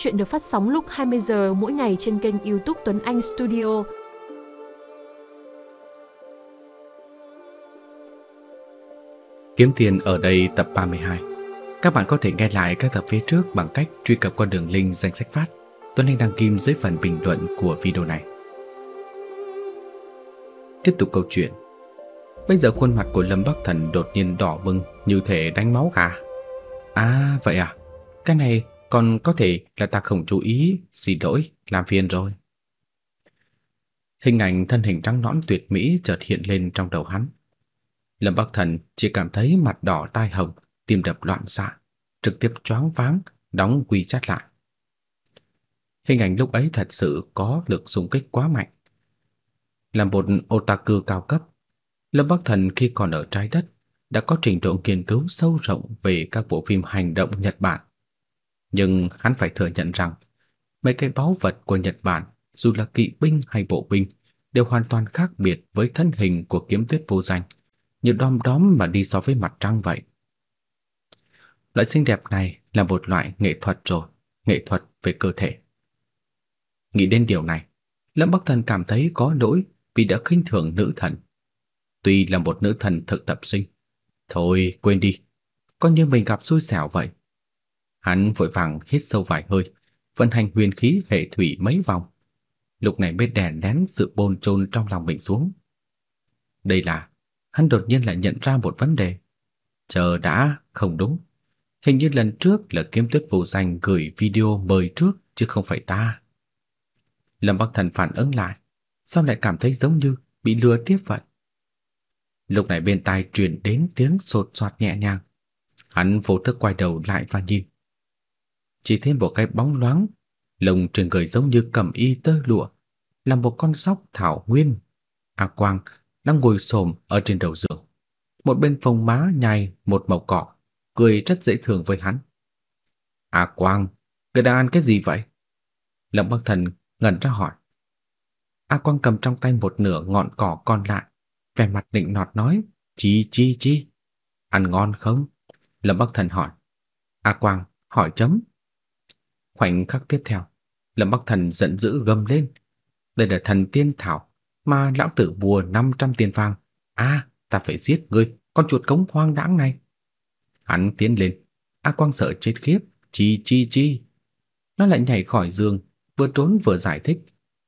Chuyện được phát sóng lúc 20 giờ mỗi ngày trên kênh YouTube Tuấn Anh Studio. Kiếm tiền ở đây tập 32. Các bạn có thể nghe lại các tập phía trước bằng cách truy cập qua đường link danh sách phát Tuấn Anh đăng kim dưới phần bình luận của video này. Tiếp tục câu chuyện. Bây giờ khuôn mặt của Lâm Bắc Thần đột nhiên đỏ bừng như thể đánh máu gà. À vậy à, cái này còn có thể là ta không chú ý, xin lỗi, làm phiền rồi. Hình ảnh thân hình trắng nõn tuyệt mỹ chợt hiện lên trong đầu hắn. Lâm Bắc Thần chỉ cảm thấy mặt đỏ tai hồng, tim đập loạn xạ, trực tiếp choáng váng, đóng quy chát lại. Hình ảnh lúc ấy thật sự có lực xung kích quá mạnh. Làm một otaku cao cấp, Lâm Bắc Thần khi còn ở trái đất đã có trình độ nghiên cứu sâu rộng về các bộ phim hành động Nhật Bản. Nhưng hắn phải thừa nhận rằng mấy cái báu vật của Nhật Bản, dù là kỵ binh hay bộ binh, đều hoàn toàn khác biệt với thân hình của kiếm tuyết vô danh, như đom đóm mà đi so với mặt trăng vậy. Loại xinh đẹp này là một loại nghệ thuật rồi, nghệ thuật về cơ thể. Nghĩ đến điều này, Lâm Bắc Thần cảm thấy có lỗi vì đã khinh thường nữ thần. Tuy là một nữ thần thực tập sinh, thôi quên đi, coi như mình gặp xui xẻo vậy. Hắn vội vàng hít sâu vài hơi, vận hành huyền khí hệ thủy mấy vòng. Lúc này mới đè nén sự bồn chồn trong lòng mình xuống. Đây là, hắn đột nhiên lại nhận ra một vấn đề. Chờ đã, không đúng. Hình như lần trước là kiếm tuyết vô danh gửi video mời trước chứ không phải ta. Lâm Bắc Thần phản ứng lại, sao lại cảm thấy giống như bị lừa tiếp vậy? Lúc này bên tai truyền đến tiếng sột soạt nhẹ nhàng. Hắn vô thức quay đầu lại và nhìn. Chỉ thêm một cái bóng loáng, lông trên người giống như cầm y tơ lụa, là một con sóc thảo nguyên. A Quang đang ngồi xổm ở trên đầu giường. Một bên phồng má nhai một mẩu cỏ, cười rất dễ thương với hắn. A Quang, người đang ăn cái gì vậy? Lâm Bắc Thần ngẩn ra hỏi. A Quang cầm trong tay một nửa ngọn cỏ còn lại, vẻ mặt định nọt nói, "Chi chi chi, ăn ngon không?" Lâm Bắc Thần hỏi. A Quang hỏi chấm. Khoảnh khắc tiếp theo, Lâm Bắc Thần giận dữ gầm lên, "Đây là thần tiên thảo mà lão tử mua 500 tiền vàng, a, ta phải giết ngươi, con chuột cống hoang đãng này." Hắn tiến lên, A Quang sợ chết khiếp, "Chi chi chi." Nó lại nhảy khỏi giường, vừa trốn vừa giải thích,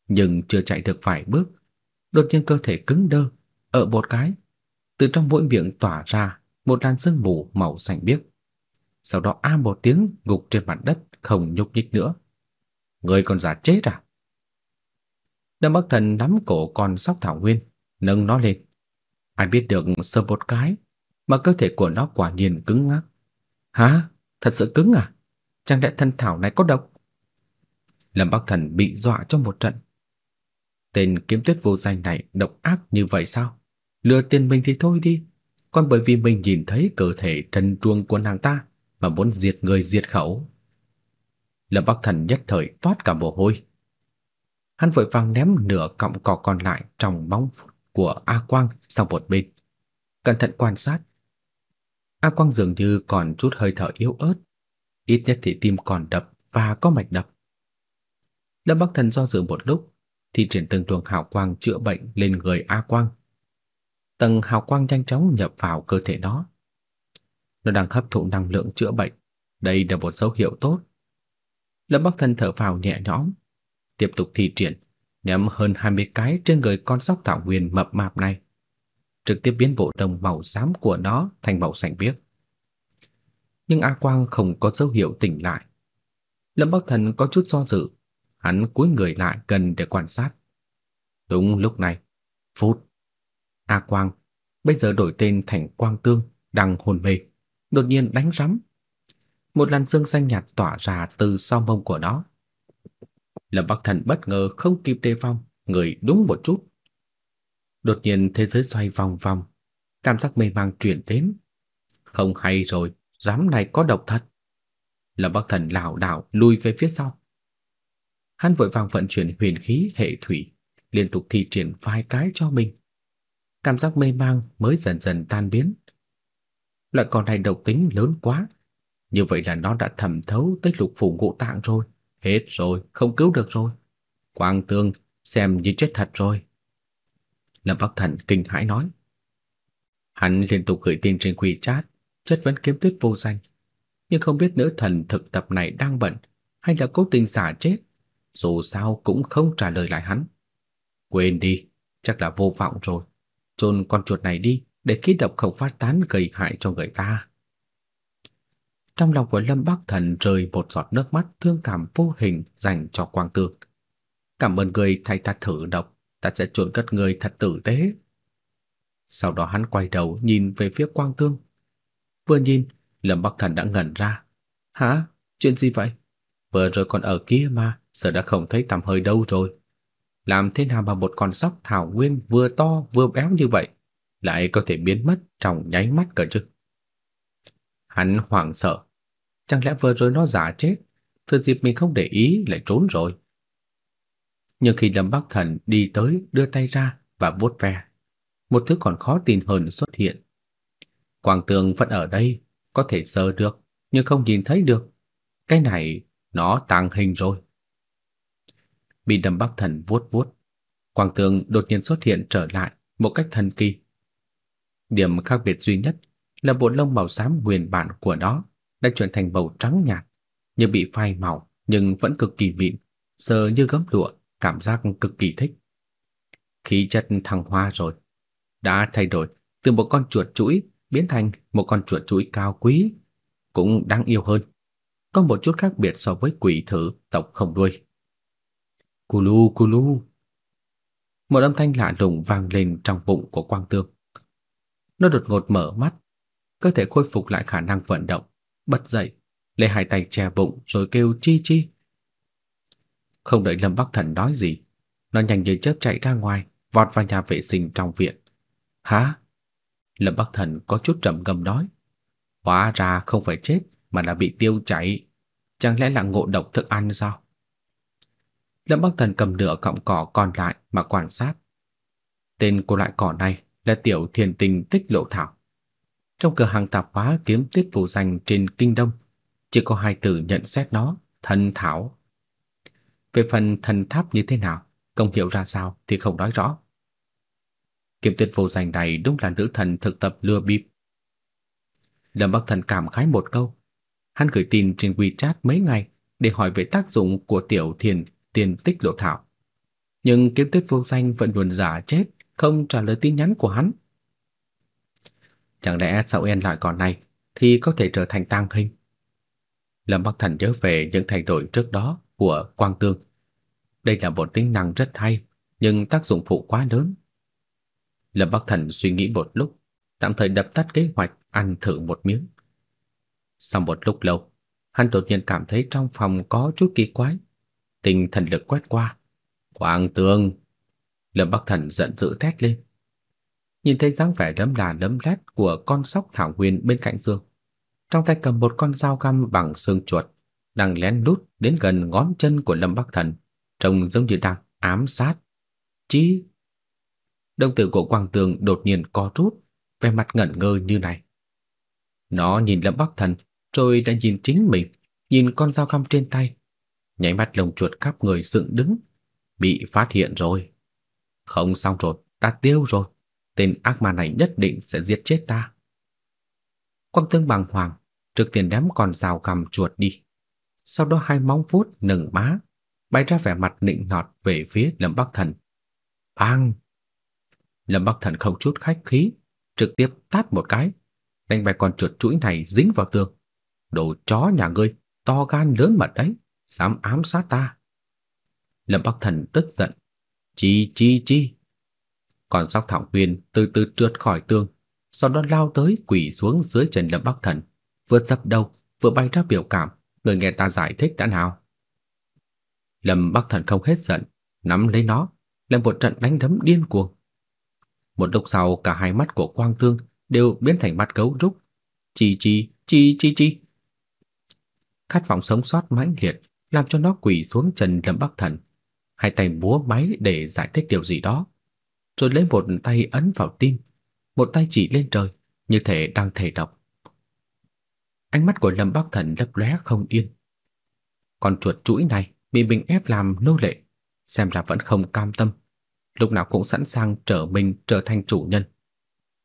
nhưng chưa chạy được vài bước, đột nhiên cơ thể cứng đơ, ở một cái, từ trong mũi miệng tỏa ra một làn sương mù màu xanh biếc. Sau đó a một tiếng gục trên mặt đất không nhúc nhích nữa. Người còn giả chết à? Lâm Bắc Thần nắm cổ con sóc thảo nguyên, nâng nó lên. Ai biết được sơ một cái mà cơ thể của nó quả nhiên cứng ngắc. Hả? Thật sự cứng à? Chẳng lẽ thân thảo này có độc? Lâm Bắc Thần bị dọa cho một trận. Tên kiếm tuyết vô danh này độc ác như vậy sao? Lừa tiền mình thì thôi đi, còn bởi vì mình nhìn thấy cơ thể trần truồng của nàng ta mà muốn diệt người diệt khẩu. Lâm Bắc Thần nhất thời toát cả mồ hôi. Hắn vội vàng ném nửa cọng cỏ còn lại trong bóng của A Quang sang một bên. Cẩn thận quan sát. A Quang dường như còn chút hơi thở yếu ớt, ít nhất thì tim còn đập và có mạch đập. Lâm Bắc Thần do dự một lúc, thì triển từng luồng hào quang chữa bệnh lên người A Quang. Tầng hào quang nhanh chóng nhập vào cơ thể nó. Nó đang hấp thụ năng lượng chữa bệnh, đây là một dấu hiệu tốt. Lâm Bắc Thần thở phào nhẹ nhõm, tiếp tục thi triển, ném hơn 20 cái trên người con sóc thảo nguyên mập mạp này, trực tiếp biến bộ đồng màu xám của nó thành màu xanh biếc. Nhưng A Quang không có dấu hiệu tỉnh lại. Lâm Bắc Thần có chút do dự, Hắn cúi người lại gần để quan sát. Đúng lúc này, phút. A Quang, bây giờ đổi tên thành Quang Tương, đang hồn mê, đột nhiên đánh rắm. Một làn sương xanh nhạt tỏa ra từ sau mông của nó. Lâm Bắc Thần bất ngờ không kịp đề phòng, người đúng một chút. Đột nhiên thế giới xoay vòng vòng, cảm giác mê mang truyền đến. Không hay rồi, dám này có độc thật. Lâm Bắc Thần lảo đảo lùi về phía sau. Hắn vội vàng vận chuyển huyền khí hệ thủy, liên tục thi triển vài cái cho mình. Cảm giác mê mang mới dần dần tan biến. Loại con này độc tính lớn quá, như vậy là nó đã thẩm thấu tới lục phủ ngũ tạng rồi, Hết rồi, không cứu được rồi. Quang Tương xem như chết thật rồi. Lâm Bắc Thần kinh hãi nói. Hắn liên tục gửi tin trên WeChat, chất vấn kiếm tuyết vô danh, nhưng không biết nữ thần thực tập này đang bận hay là cố tình giả chết, dù sao cũng không trả lời lại hắn. Quên đi, chắc là vô vọng rồi. Chôn con chuột này đi để khí độc không phát tán gây hại cho người ta. Trong lòng của Lâm Bắc Thần rơi một giọt nước mắt thương cảm vô hình dành cho Quang Tương. Cảm ơn người thay ta thử độc, ta sẽ chôn cất người thật tử tế. Sau đó hắn quay đầu nhìn về phía Quang Tương. Vừa nhìn, Lâm Bắc Thần đã ngẩn ra. Hả? Chuyện gì vậy? Vừa rồi còn ở kia mà, giờ đã không thấy tầm hơi đâu rồi. Làm thế nào mà một con sóc thảo nguyên vừa to vừa béo như vậy lại có thể biến mất trong nháy mắt cơ chứ? Hắn hoảng sợ. Chẳng lẽ vừa rồi nó giả chết, thừa dịp mình không để ý lại trốn rồi. Nhưng khi Lâm Bắc Thần đi tới đưa tay ra và vuốt ve, một thứ còn khó tin hơn xuất hiện. Quang tường vẫn ở đây, có thể sờ được, nhưng không nhìn thấy được. Cái này nó tàng hình rồi. Bị Lâm Bắc Thần vuốt vuốt, Quang tường đột nhiên xuất hiện trở lại một cách thần kỳ. Điểm khác biệt duy nhất là bộ lông màu xám nguyên bản của nó đã chuyển thành màu trắng nhạt, như bị phai màu nhưng vẫn cực kỳ mịn, sờ như gấm lụa, cảm giác cực kỳ thích. Khí chất thăng hoa rồi, đã thay đổi từ một con chuột chuỗi biến thành một con chuột chuỗi cao quý, cũng đáng yêu hơn. Có một chút khác biệt so với quỷ thử tộc không đuôi. Cù lu cù lu. Một âm thanh lạ lùng vang lên trong bụng của Quang Tương. Nó đột ngột mở mắt, cơ thể khôi phục lại khả năng vận động, bật dậy, lấy hai tay che bụng rồi kêu chi chi. Không đợi Lâm Bắc Thần nói gì, nó nhanh như chớp chạy ra ngoài, vọt vào nhà vệ sinh trong viện. "Hả?" Lâm Bắc Thần có chút trầm ngâm nói. "Hóa ra không phải chết mà là bị tiêu chảy, chẳng lẽ là ngộ độc thức ăn sao?" Lâm Bắc Thần cầm nửa cọng cỏ còn lại mà quan sát. Tên của loại cỏ này là tiểu thiền tình tích lộ thảo. Trong cửa hàng tạp hóa kiếm tiết phủ danh trên kinh đông, chỉ có hai từ nhận xét nó, thần thảo. Về phần thần tháp như thế nào, công hiệu ra sao thì không nói rõ. Kiếm tuyệt vô danh này đúng là nữ thần thực tập lừa bịp. Lâm Bắc Thần cảm khái một câu. Hắn gửi tin trên WeChat mấy ngày để hỏi về tác dụng của tiểu thiền tiền tích lộ thảo. Nhưng kiếm tuyết vô danh vẫn luôn giả chết không trả lời tin nhắn của hắn. Chẳng lẽ sau en loại còn này thì có thể trở thành tang hình? Lâm Bắc Thần nhớ về những thay đổi trước đó của Quang Tương. Đây là một tính năng rất hay, nhưng tác dụng phụ quá lớn. Lâm Bắc Thần suy nghĩ một lúc, tạm thời đập tắt kế hoạch ăn thử một miếng. Sau một lúc lâu, hắn đột nhiên cảm thấy trong phòng có chút kỳ quái. Tinh thần lực quét qua. Quang Tương, Lâm Bắc Thần giận dữ thét lên. Nhìn thấy dáng vẻ đấm đà đấm lét của con sóc thảo nguyên bên cạnh giường, trong tay cầm một con dao găm bằng xương chuột, đang lén lút đến gần ngón chân của Lâm Bắc Thần, trông giống như đang ám sát. Chí! Đồng tử của Quang Tường đột nhiên co rút, vẻ mặt ngẩn ngơ như này. Nó nhìn Lâm Bắc Thần, rồi đã nhìn chính mình, nhìn con dao găm trên tay. Nháy mắt lồng chuột khắp người dựng đứng, bị phát hiện rồi. Không xong rồi, ta tiêu rồi. Tên ác ma này nhất định sẽ giết chết ta. Quang Tương bàng hoàng, trước tiên đám con dao cầm chuột đi. Sau đó hai móng vuốt nừng má, bay ra vẻ mặt nịnh nọt về phía Lâm Bắc Thần. Bang! Lâm Bắc Thần không chút khách khí, trực tiếp tát một cái, đánh bài con chuột chuỗi này dính vào tường. Đồ chó nhà ngươi, to gan lớn mật đấy, dám ám sát ta. Lâm Bắc Thần tức giận, Chi chi chi. Còn sóc thảo nguyên từ từ trượt khỏi tường, sau đó lao tới quỳ xuống dưới chân Lâm Bắc Thần, vừa dập đầu, vừa bày ra biểu cảm, người nghe ta giải thích đã nào. Lâm Bắc Thần không hết giận, nắm lấy nó, làm một trận đánh đấm điên cuồng. Một lúc sau cả hai mắt của Quang thương đều biến thành mắt gấu rúc. Chi chi, chi chi chi. Khát vọng sống sót mãnh liệt làm cho nó quỳ xuống chân Lâm Bắc Thần, hai tay múa máy để giải thích điều gì đó, rồi lấy một tay ấn vào tim, một tay chỉ lên trời, như thể đang thề độc. Ánh mắt của Lâm Bắc Thần lấp lóe không yên. con chuột chuỗi này bị mình ép làm nô lệ, xem ra vẫn không cam tâm, lúc nào cũng sẵn sàng trở mình trở thành chủ nhân.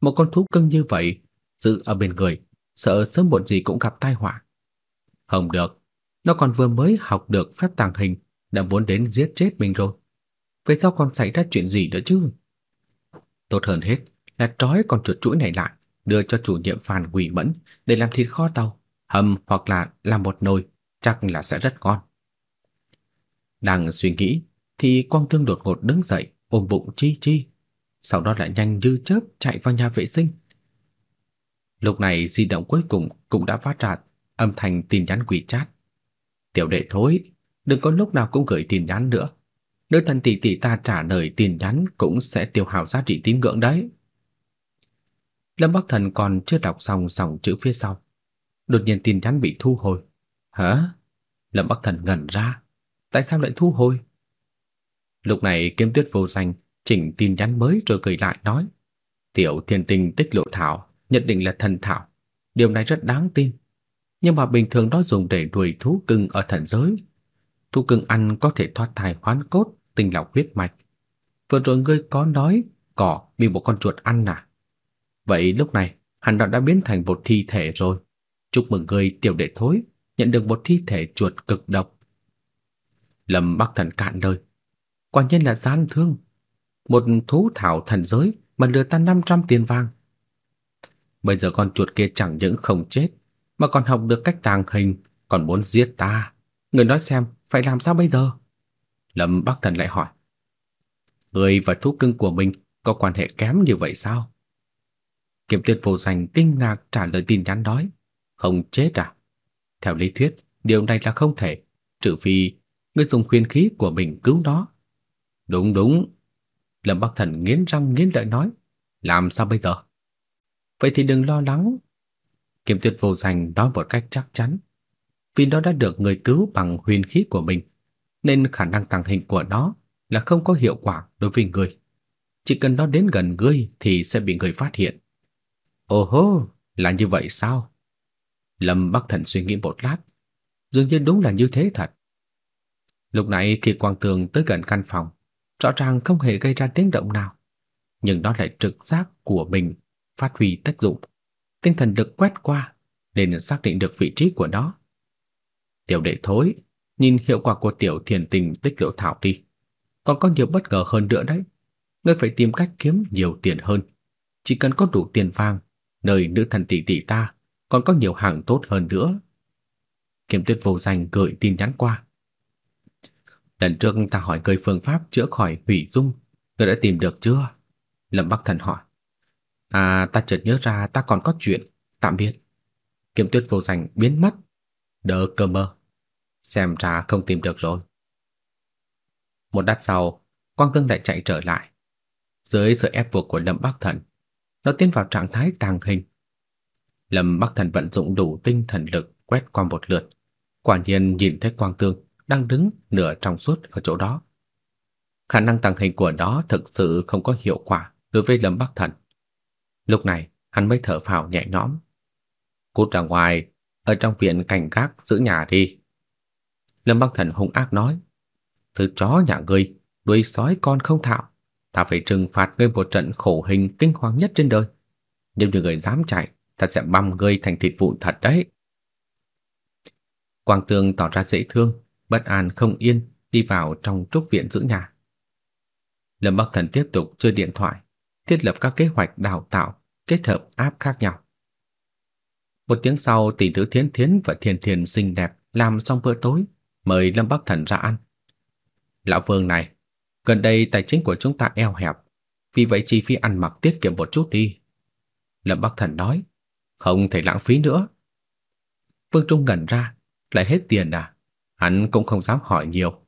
Một con thú cưng như vậy, giữ ở bên người, sợ sớm muộn gì cũng gặp tai họa. Không được, nó còn vừa mới học được phép tàng hình, đã muốn đến giết chết mình rồi. Vậy sao còn xảy ra chuyện gì nữa chứ? Tốt hơn hết là trói con chuột chuỗi này lại, đưa cho chủ nhiệm Phan Quỷ Mẫn để làm thịt kho tàu, hầm hoặc là làm một nồi, chắc là sẽ rất ngon. Đang suy nghĩ thì Quang Thương đột ngột đứng dậy, ôm bụng chi chi, sau đó lại nhanh như chớp chạy vào nhà vệ sinh. Lúc này di động cuối cùng cũng đã phát ra âm thanh tin nhắn quỷ chat. Tiểu đệ thối, đừng có lúc nào cũng gửi tin nhắn nữa. Nếu thần tỷ tỷ ta trả lời tin nhắn cũng sẽ tiêu hao giá trị tín ngưỡng đấy. Lâm Bắc Thần còn chưa đọc xong dòng chữ phía sau. Đột nhiên tin nhắn bị thu hồi. Hả? Lâm Bắc Thần ngẩn ra. Tại sao lại thu hồi? Lúc này Kiếm Tuyết vô danh chỉnh tin nhắn mới rồi cười lại nói: "Tiểu Thiên Tinh tích lộ thảo, nhất định là thần thảo. Điều này rất đáng tin. Nhưng mà bình thường nó dùng để đuổi thú cưng ở thần giới. Thú cưng ăn có thể thoát thai hoán cốt, tinh lọc huyết mạch. Vừa rồi ngươi có nói cỏ bị một con chuột ăn à? Vậy lúc này, hắn đã biến thành một thi thể rồi. Chúc mừng ngươi tiểu đệ thối, nhận được một thi thể chuột cực độc. Lâm Bắc Thần cạn lời. Quả nhiên là gian thương. Một thú thảo thần giới mà lừa ta 500 tiền vàng. Bây giờ con chuột kia chẳng những không chết, mà còn học được cách tàng hình, còn muốn giết ta. Người nói xem, phải làm sao bây giờ? Lâm Bắc Thần lại hỏi. Người và thú cưng của mình có quan hệ kém như vậy sao? Kiếm Tuyết vô danh kinh ngạc trả lời tin nhắn nói, không chết à? Theo lý thuyết, điều này là không thể, trừ phi ngươi dùng khuyên khí của mình cứu nó. Đúng đúng. Lâm Bắc Thần nghiến răng nghiến lợi nói, làm sao bây giờ? Vậy thì đừng lo lắng. Kiếm Tuyết vô danh nói một cách chắc chắn, vì nó đã được người cứu bằng huyền khí của mình, nên khả năng tăng hình của nó là không có hiệu quả đối với người. Chỉ cần nó đến gần ngươi thì sẽ bị người phát hiện. Ồ hô, là như vậy sao? Lâm Bắc Thần suy nghĩ một lát, dường như đúng là như thế thật. Lúc nãy khi Quang Tường tới gần căn phòng, rõ ràng không hề gây ra tiếng động nào, nhưng nó lại trực giác của mình phát huy tác dụng. Tinh thần được quét qua nên xác định được vị trí của nó. Tiểu đệ thối, nhìn hiệu quả của tiểu thiền tình tích lũy thảo đi. Còn có nhiều bất ngờ hơn nữa đấy. Ngươi phải tìm cách kiếm nhiều tiền hơn. Chỉ cần có đủ tiền vàng, nơi nữ thần tỷ tỷ ta còn có nhiều hàng tốt hơn nữa. Kiếm Tuyết vô danh gửi tin nhắn qua. Lần trước ta hỏi ngươi phương pháp chữa khỏi hủy dung, ngươi đã tìm được chưa? Lâm Bắc Thần hỏi. À, ta chợt nhớ ra ta còn có chuyện, tạm biệt. Kiếm Tuyết vô danh biến mất. Đỡ cơ mơ. Xem ra không tìm được rồi. Một đắt sau, Quang Tương lại chạy trở lại. Dưới sự ép buộc của Lâm Bắc Thần, nó tiến vào trạng thái tàng hình. Lâm Bắc Thần vận dụng đủ tinh thần lực quét qua một lượt, quả nhiên nhìn thấy Quang Tương đang đứng nửa trong suốt ở chỗ đó. Khả năng tàng hình của nó thực sự không có hiệu quả đối với Lâm Bắc Thần. Lúc này, hắn mới thở phào nhẹ nhõm. Cút ra ngoài, ở trong viện cảnh gác giữ nhà đi. Lâm Bắc Thần hung ác nói, thứ chó nhà ngươi, đuôi sói con không thạo, ta phải trừng phạt ngươi một trận khổ hình kinh hoàng nhất trên đời. Nếu như ngươi dám chạy, ta sẽ băm ngươi thành thịt vụn thật đấy. Quang Tường tỏ ra dễ thương, bất an không yên đi vào trong trúc viện giữ nhà. Lâm Bắc Thần tiếp tục chơi điện thoại, thiết lập các kế hoạch đào tạo, kết hợp áp khác nhau. Một tiếng sau, tỷ nữ Thiến Thiến và Thiên Thiên xinh đẹp làm xong bữa tối, mời Lâm Bắc Thần ra ăn. Lão Vương này, gần đây tài chính của chúng ta eo hẹp, vì vậy chi phí ăn mặc tiết kiệm một chút đi. Lâm Bắc Thần nói, không thể lãng phí nữa. Vương Trung ngẩn ra, lại hết tiền à? Hắn cũng không dám hỏi nhiều.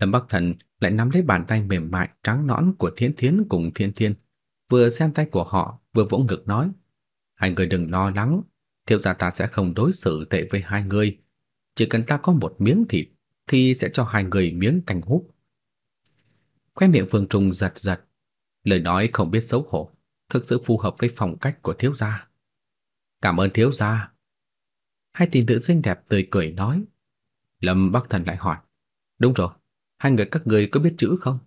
Lâm Bắc Thần lại nắm lấy bàn tay mềm mại trắng nõn của Thiến Thiến cùng Thiên Thiên, vừa xem tay của họ, vừa vỗ ngực nói: "Hai người đừng lo lắng, thiếu gia ta sẽ không đối xử tệ với hai người, chỉ cần ta có một miếng thịt thì sẽ cho hai người miếng canh húp." Khóe miệng Vương Trung giật giật, lời nói không biết xấu hổ, thực sự phù hợp với phong cách của thiếu gia. "Cảm ơn thiếu gia." Hai tỷ nữ xinh đẹp tươi cười nói, Lâm Bắc Thần lại hỏi. Đúng rồi, hai người các người có biết chữ không?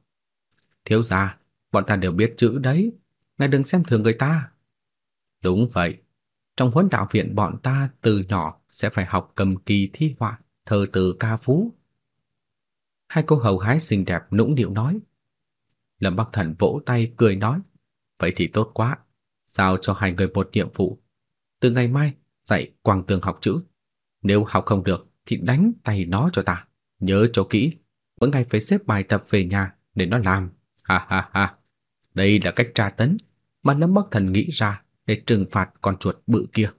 Thiếu gia, bọn ta đều biết chữ đấy, ngài đừng xem thường người ta. Đúng vậy, trong huấn đạo viện bọn ta từ nhỏ sẽ phải học cầm kỳ thi họa, thơ từ ca phú. Hai cô hầu hái xinh đẹp nũng điệu nói. Lâm Bắc Thần vỗ tay cười nói, vậy thì tốt quá, giao cho hai người một nhiệm vụ. Từ ngày mai dạy Quang Tường học chữ, nếu học không được thì đánh tay nó cho ta. Nhớ cho kỹ, mỗi ngày phải xếp bài tập về nhà để nó làm. Ha ha ha. Đây là cách tra tấn mà Lâm Bắc Thần nghĩ ra để trừng phạt con chuột bự kia.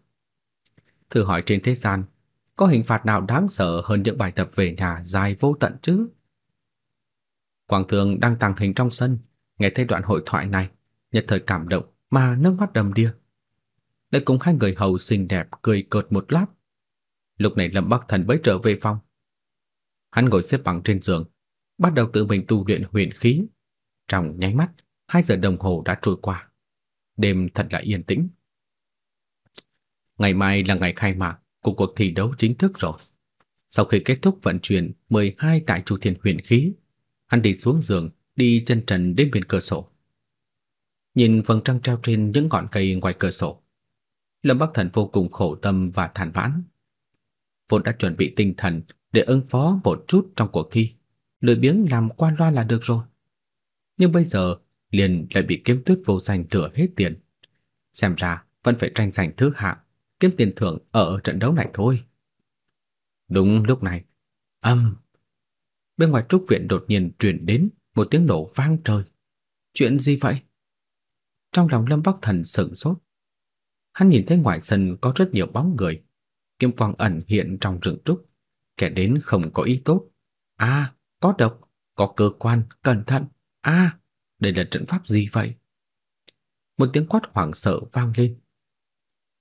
Thử hỏi trên thế gian, có hình phạt nào đáng sợ hơn những bài tập về nhà dài vô tận chứ? Quang Thường đang tàng hình trong sân, nghe thấy đoạn hội thoại này, nhất thời cảm động mà nước mắt đầm đìa. Lại cùng hai người hầu xinh đẹp cười cợt một lát. Lúc này Lâm Bắc Thần mới trở về phòng. Hắn ngồi xếp bằng trên giường, bắt đầu tự mình tu luyện huyền khí. Trong nháy mắt, hai giờ đồng hồ đã trôi qua. Đêm thật là yên tĩnh. Ngày mai là ngày khai mạc của cuộc thi đấu chính thức rồi. Sau khi kết thúc vận chuyển 12 đại chu thiên huyền khí, hắn đi xuống giường, đi chân trần đến bên cửa sổ. Nhìn vầng trăng treo trên những ngọn cây ngoài cửa sổ, Lâm Bắc Thần vô cùng khổ tâm và than vãn. Vốn đã chuẩn bị tinh thần để ứng phó một chút trong cuộc thi, lười biếng làm qua loa là được rồi. Nhưng bây giờ liền lại bị kiếm tuyết vô danh rửa hết tiền. Xem ra vẫn phải tranh giành thứ hạng, kiếm tiền thưởng ở trận đấu này thôi. Đúng lúc này, âm bên ngoài trúc viện đột nhiên truyền đến một tiếng nổ vang trời. Chuyện gì vậy? Trong lòng Lâm Bắc Thần sững sốt. Hắn nhìn thấy ngoài sân có rất nhiều bóng người, kiếm quang ẩn hiện trong rừng trúc, kẻ đến không có ý tốt. A, có độc, có cơ quan, cẩn thận. A, đây là trận pháp gì vậy? Một tiếng quát hoảng sợ vang lên.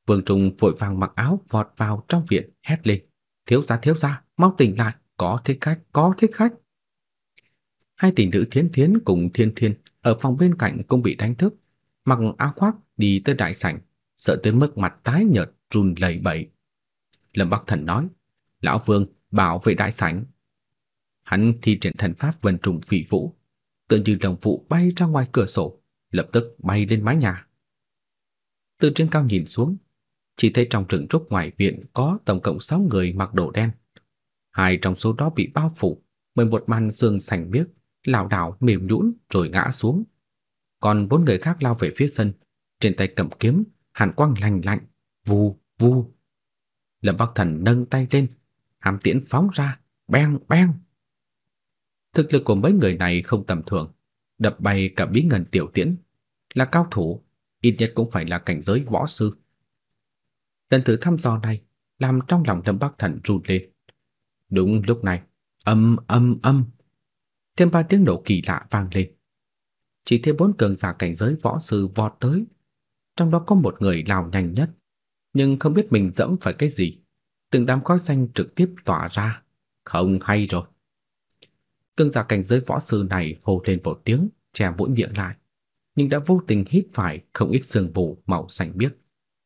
Vương Trung vội vàng mặc áo vọt vào trong viện hét lên: "Thiếu gia, thiếu gia, mau tỉnh lại, có thích khách, có thích khách." Hai tỷ nữ Thiến Thiến cùng Thiên Thiên ở phòng bên cạnh cũng bị đánh thức, mặc áo khoác đi tới đại sảnh, sợ tới mức mặt tái nhợt run lẩy bẩy. Lâm Bắc Thần nói: "Lão Vương, bảo vệ đại sảnh." Hắn thi triển thần pháp vân trùng Phỉ vũ, tự như đồng phụ bay ra ngoài cửa sổ, lập tức bay lên mái nhà. Từ trên cao nhìn xuống, chỉ thấy trong rừng trúc ngoài viện có tổng cộng 6 người mặc đồ đen. Hai trong số đó bị bao phủ bởi một màn sương sành biếc, lảo đảo mềm nhũn rồi ngã xuống. Còn bốn người khác lao về phía sân, trên tay cầm kiếm, hàn quang lạnh lạnh, vù vù. Lâm Bắc Thần nâng tay lên, hàm tiễn phóng ra, beng beng. Thực lực của mấy người này không tầm thường, đập bay cả bí ngân tiểu tiễn, là cao thủ, ít nhất cũng phải là cảnh giới võ sư. Lần thử thăm dò này làm trong lòng Lâm Bắc Thần run lên. Đúng lúc này, âm âm âm, thêm ba tiếng nổ kỳ lạ vang lên. Chỉ thấy bốn cường giả cảnh giới võ sư vọt tới, trong đó có một người lao nhanh nhất, nhưng không biết mình dẫm phải cái gì, từng đám khói xanh trực tiếp tỏa ra, không hay rồi. Cường giả cảnh giới võ sư này hô lên một tiếng, che mũi miệng lại, nhưng đã vô tình hít phải không ít sương mù màu xanh biếc.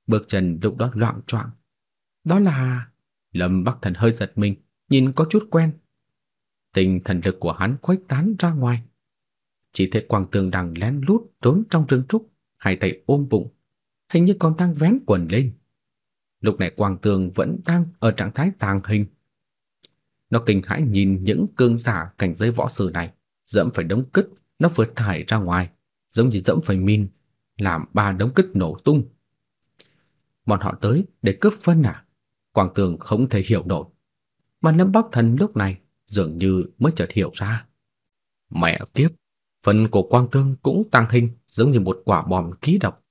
Bước chân lúc đó loạn choạng. Đó là Lâm Bắc Thần hơi giật mình, nhìn có chút quen. Tinh thần lực của hắn khuếch tán ra ngoài. Chỉ thấy Quang Tường đang lén lút trốn trong rừng trúc, hai tay ôm bụng, hình như còn đang vén quần lên. Lúc này Quang Tường vẫn đang ở trạng thái tàng hình, nó kinh hãi nhìn những cương giả cảnh giới võ sư này, dẫm phải đống cứt, nó vượt thải ra ngoài, giống như dẫm phải min, làm ba đống cứt nổ tung. Bọn họ tới để cướp phân à? Quang Tường không thể hiểu nổi. Mà Lâm Bắc Thần lúc này dường như mới chợt hiểu ra. Mẹ tiếp, phần của Quang Tương cũng tăng hình giống như một quả bom khí độc.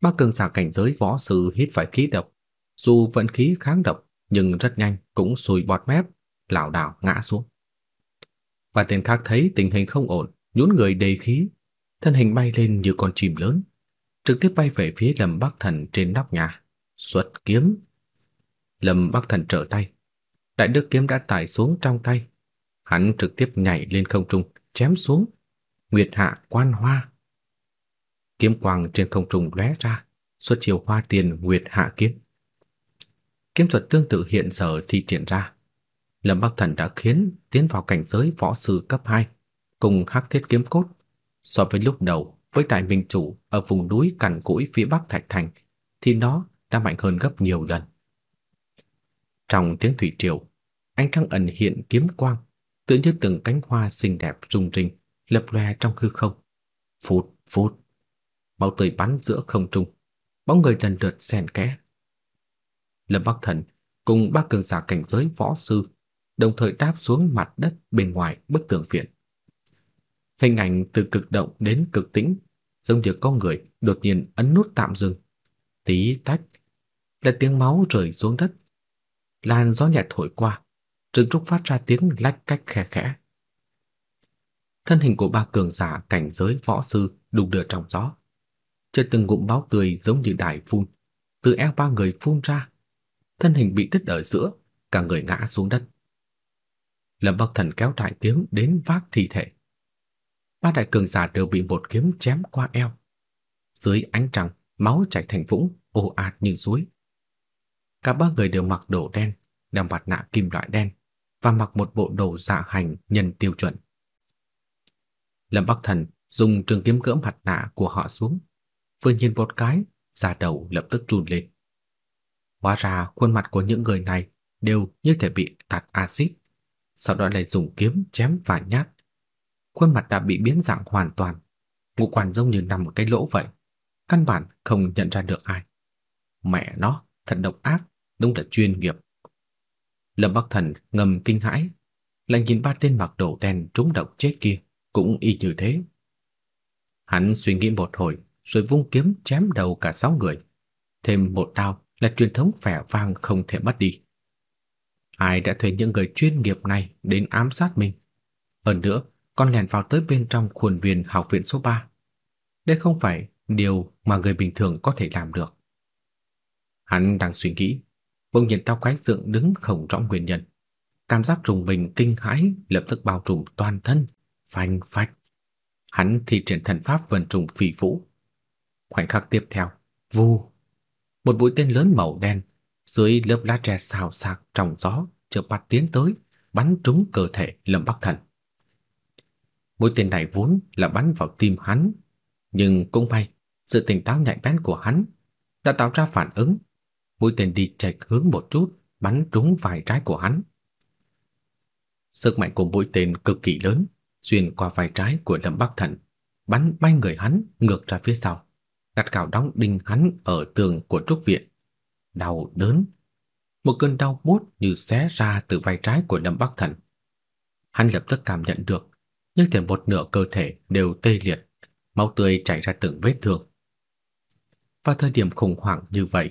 Ba cường giả cảnh giới võ sư hít phải khí độc, dù vận khí kháng độc nhưng rất nhanh cũng sùi bọt mép, lảo đảo ngã xuống. Và tên khác thấy tình hình không ổn, nhún người đầy khí, thân hình bay lên như con chim lớn, trực tiếp bay về phía Lâm Bắc Thần trên nóc nhà, xuất kiếm. Lâm Bắc Thần trở tay, đại đức kiếm đã tải xuống trong tay, hắn trực tiếp nhảy lên không trung, chém xuống. Nguyệt hạ quan hoa. Kiếm quang trên không trung lóe ra, xuất chiêu hoa tiền Nguyệt hạ kiếm. Kiếm thuật tương tự hiện giờ thi triển ra, Lâm Bắc Thần đã khiến tiến vào cảnh giới võ sư cấp 2 cùng Hắc Thiết kiếm cốt so với lúc đầu với đại minh chủ ở vùng núi cằn cỗi phía bắc Thạch Thành thì nó đã mạnh hơn gấp nhiều lần. Trong tiếng thủy triều, ánh trăng ẩn hiện kiếm quang, tựa như từng cánh hoa xinh đẹp rung rinh, lập lòe trong hư không. Phút, phút, máu tươi bắn giữa không trung, bóng người lần lượt xen kẽ. Lâm Bắc Thần cùng ba cường giả cảnh giới võ sư đồng thời đáp xuống mặt đất bên ngoài bức tường viện. Hình ảnh từ cực động đến cực tĩnh, giống như có người đột nhiên ấn nút tạm dừng. Tí tách, là tiếng máu rơi xuống đất. Làn gió nhẹ thổi qua, rừng trúc phát ra tiếng lách cách khẽ khẽ. Thân hình của ba cường giả cảnh giới võ sư đục đưa trong gió. Chợt từng ngụm báo tươi giống như đại phun, từ eo ba người phun ra. Thân hình bị đứt ở giữa, cả người ngã xuống đất. Lâm Bắc Thần kéo đại kiếm đến vác thi thể. Ba đại cường giả đều bị một kiếm chém qua eo. Dưới ánh trăng, máu chảy thành vũng, ồ ạt như suối. Cả ba người đều mặc đồ đen, đeo mặt nạ kim loại đen và mặc một bộ đồ dạ hành nhân tiêu chuẩn. Lâm Bắc Thần dùng trường kiếm gỡ mặt nạ của họ xuống, vừa nhìn một cái, da đầu lập tức trùn lên. Hóa ra khuôn mặt của những người này đều như thể bị tạt axit, sau đó lại dùng kiếm chém vài nhát. Khuôn mặt đã bị biến dạng hoàn toàn, ngũ quan giống như nằm một cái lỗ vậy, căn bản không nhận ra được ai. Mẹ nó, thật độc ác, đúng là chuyên nghiệp. Lâm Bắc Thần ngầm kinh hãi, lại nhìn ba tên mặc đồ đen trúng độc chết kia, cũng y như thế. Hắn suy nghĩ một hồi, rồi vung kiếm chém đầu cả sáu người. Thêm một đao là truyền thống vẻ vang không thể mất đi. Ai đã thuê những người chuyên nghiệp này đến ám sát mình? Hơn nữa, con lèn vào tới bên trong khuôn viên học viện số 3. Đây không phải điều mà người bình thường có thể làm được. Hắn đang suy nghĩ, bỗng nhiên tao quái dựng đứng không rõ nguyên nhân. Cảm giác trùng mình kinh hãi lập tức bao trùm toàn thân, phanh phách. Hắn thi triển thần pháp vần trùng phi vũ. Khoảnh khắc tiếp theo, vu, một mũi tên lớn màu đen dưới lớp lá tre xào xạc trong gió chợt bắn tiến tới, bắn trúng cơ thể Lâm Bắc Thần. Mũi tên này vốn là bắn vào tim hắn, nhưng cũng may, sự tỉnh táo nhạy bén của hắn đã tạo ra phản ứng. Mũi tên đi chệch hướng một chút, bắn trúng vai trái của hắn. Sức mạnh của mũi tên cực kỳ lớn, xuyên qua vai trái của Lâm Bắc Thần, bắn bay người hắn ngược ra phía sau, gắt cào đóng đinh hắn ở tường của trúc viện. Đau đớn, một cơn đau buốt như xé ra từ vai trái của Lâm Bắc Thần. Hắn lập tức cảm nhận được, như thể một nửa cơ thể đều tê liệt, máu tươi chảy ra từng vết thương. Vào thời điểm khủng hoảng như vậy,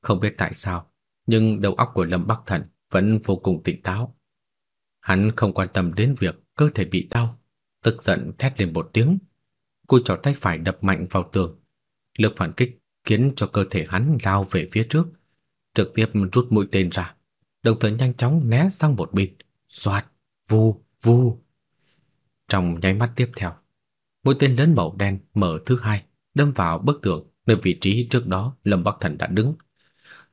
không biết tại sao, nhưng đầu óc của Lâm Bắc Thần vẫn vô cùng tỉnh táo. Hắn không quan tâm đến việc cơ thể bị đau, tức giận thét lên một tiếng, cùi trỏ tay phải đập mạnh vào tường. Lực phản kích khiến cho cơ thể hắn lao về phía trước, trực tiếp rút mũi tên ra, đồng thời nhanh chóng né sang một bên, xoạt, vu, vu. Trong nháy mắt tiếp theo, mũi tên lớn màu đen mở thứ hai đâm vào bức tường nơi vị trí trước đó Lâm Bắc Thần đã đứng.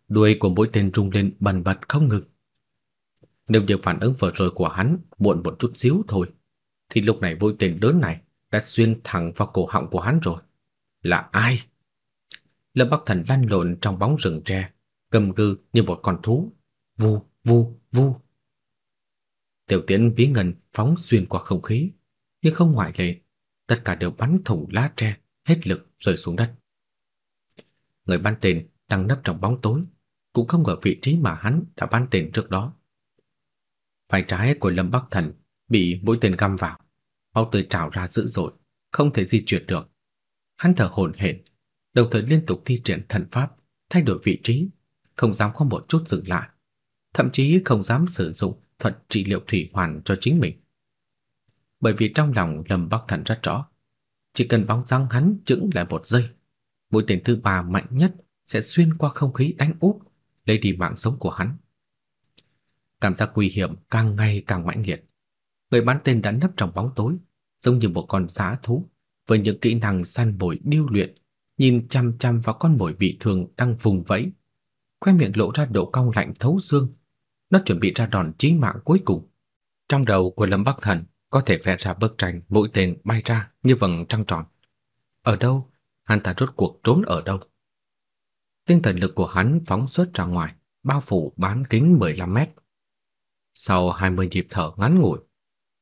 Đuôi của mũi tên rung lên bần bật không ngừng. Nếu như phản ứng vừa rồi của hắn muộn một chút xíu thôi, thì lúc này mũi tên lớn này đã xuyên thẳng vào cổ họng của hắn rồi. Là ai? Lâm Bắc Thần lăn lộn trong bóng rừng tre, gầm gừ như một con thú. Vu, vu, vu. Tiểu tiễn bí ngân phóng xuyên qua không khí, nhưng không ngoại lệ, tất cả đều bắn thủng lá tre, hết lực rơi xuống đất. Người bắn tên đang nấp trong bóng tối, cũng không ở vị trí mà hắn đã bắn tên trước đó. Phải trái của Lâm Bắc Thần bị mũi tên găm vào, máu tươi trào ra dữ dội, không thể di chuyển được. Hắn thở hổn hển, đồng thời liên tục thi triển thần pháp, thay đổi vị trí, không dám có một chút dừng lại, thậm chí không dám sử dụng thuật trị liệu thủy hoàn cho chính mình. Bởi vì trong lòng Lâm Bắc Thần rất rõ, chỉ cần bóng dáng hắn chững lại một giây, mũi tên thứ ba mạnh nhất sẽ xuyên qua không khí đánh úp, lấy đi mạng sống của hắn. Cảm giác nguy hiểm càng ngày càng mãnh liệt. Người bắn tên đã nấp trong bóng tối, giống như một con dã thú với những kỹ năng săn mồi điêu luyện, nhìn chăm chăm vào con mồi bị thương đang vùng vẫy, khoe miệng lộ ra độ cong lạnh thấu xương. nó chuẩn bị ra đòn chí mạng cuối cùng. Trong đầu của Lâm Bắc Thần có thể vẽ ra bức tranh mũi tên bay ra như vầng trăng tròn. Ở đâu? Hắn ta rốt cuộc trốn ở đâu? Tinh thần lực của hắn phóng xuất ra ngoài, bao phủ bán kính 15 mét. Sau 20 nhịp thở ngắn ngủi,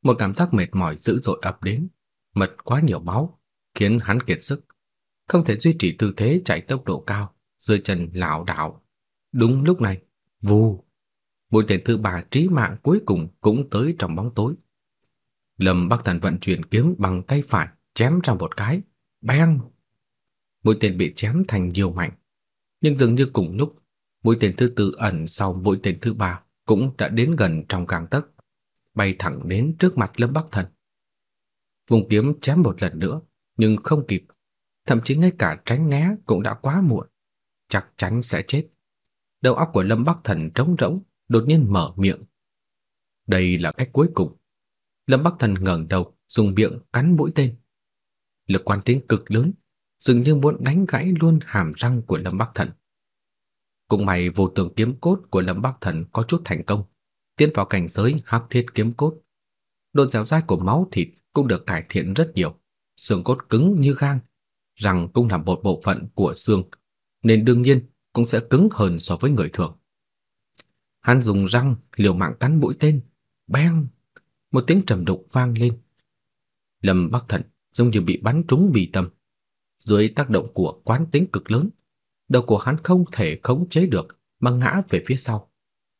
một cảm giác mệt mỏi dữ dội ập đến, mất quá nhiều máu, khiến hắn kiệt sức, không thể duy trì tư thế chạy tốc độ cao, dưới chân lảo đảo. Đúng lúc này, vù, mũi tên thứ ba trí mạng cuối cùng cũng tới trong bóng tối. Lâm Bắc Thần vận chuyển kiếm bằng tay phải, chém ra một cái, beng. Mũi tên bị chém thành nhiều mảnh, nhưng dường như cùng lúc, mũi tên thứ tư ẩn sau mũi tên thứ ba cũng đã đến gần trong gang tấc, bay thẳng đến trước mặt Lâm Bắc Thần. Vùng kiếm chém một lần nữa, nhưng không kịp, thậm chí ngay cả tránh né cũng đã quá muộn, chắc chắn sẽ chết. Đầu óc của Lâm Bắc Thần trống rỗng, đột nhiên mở miệng. Đây là cách cuối cùng. Lâm Bắc Thần ngẩng đầu, dùng miệng cắn mũi tên. Lực quan tính cực lớn, dường như muốn đánh gãy luôn hàm răng của Lâm Bắc Thần. Cũng may vô tường kiếm cốt của Lâm Bắc Thần có chút thành công, tiến vào cảnh giới hắc thiết kiếm cốt. Độ dẻo dai của máu thịt cũng được cải thiện rất nhiều, xương cốt cứng như gang, răng cũng là một bộ phận của xương, nên đương nhiên cũng sẽ cứng hơn so với người thường. Hắn dùng răng liều mạng cắn mũi tên, beng, một tiếng trầm đục vang lên. Lâm Bắc Thần giống như bị bắn trúng bì tâm. Dưới tác động của quán tính cực lớn, đầu của hắn không thể khống chế được mà ngã về phía sau.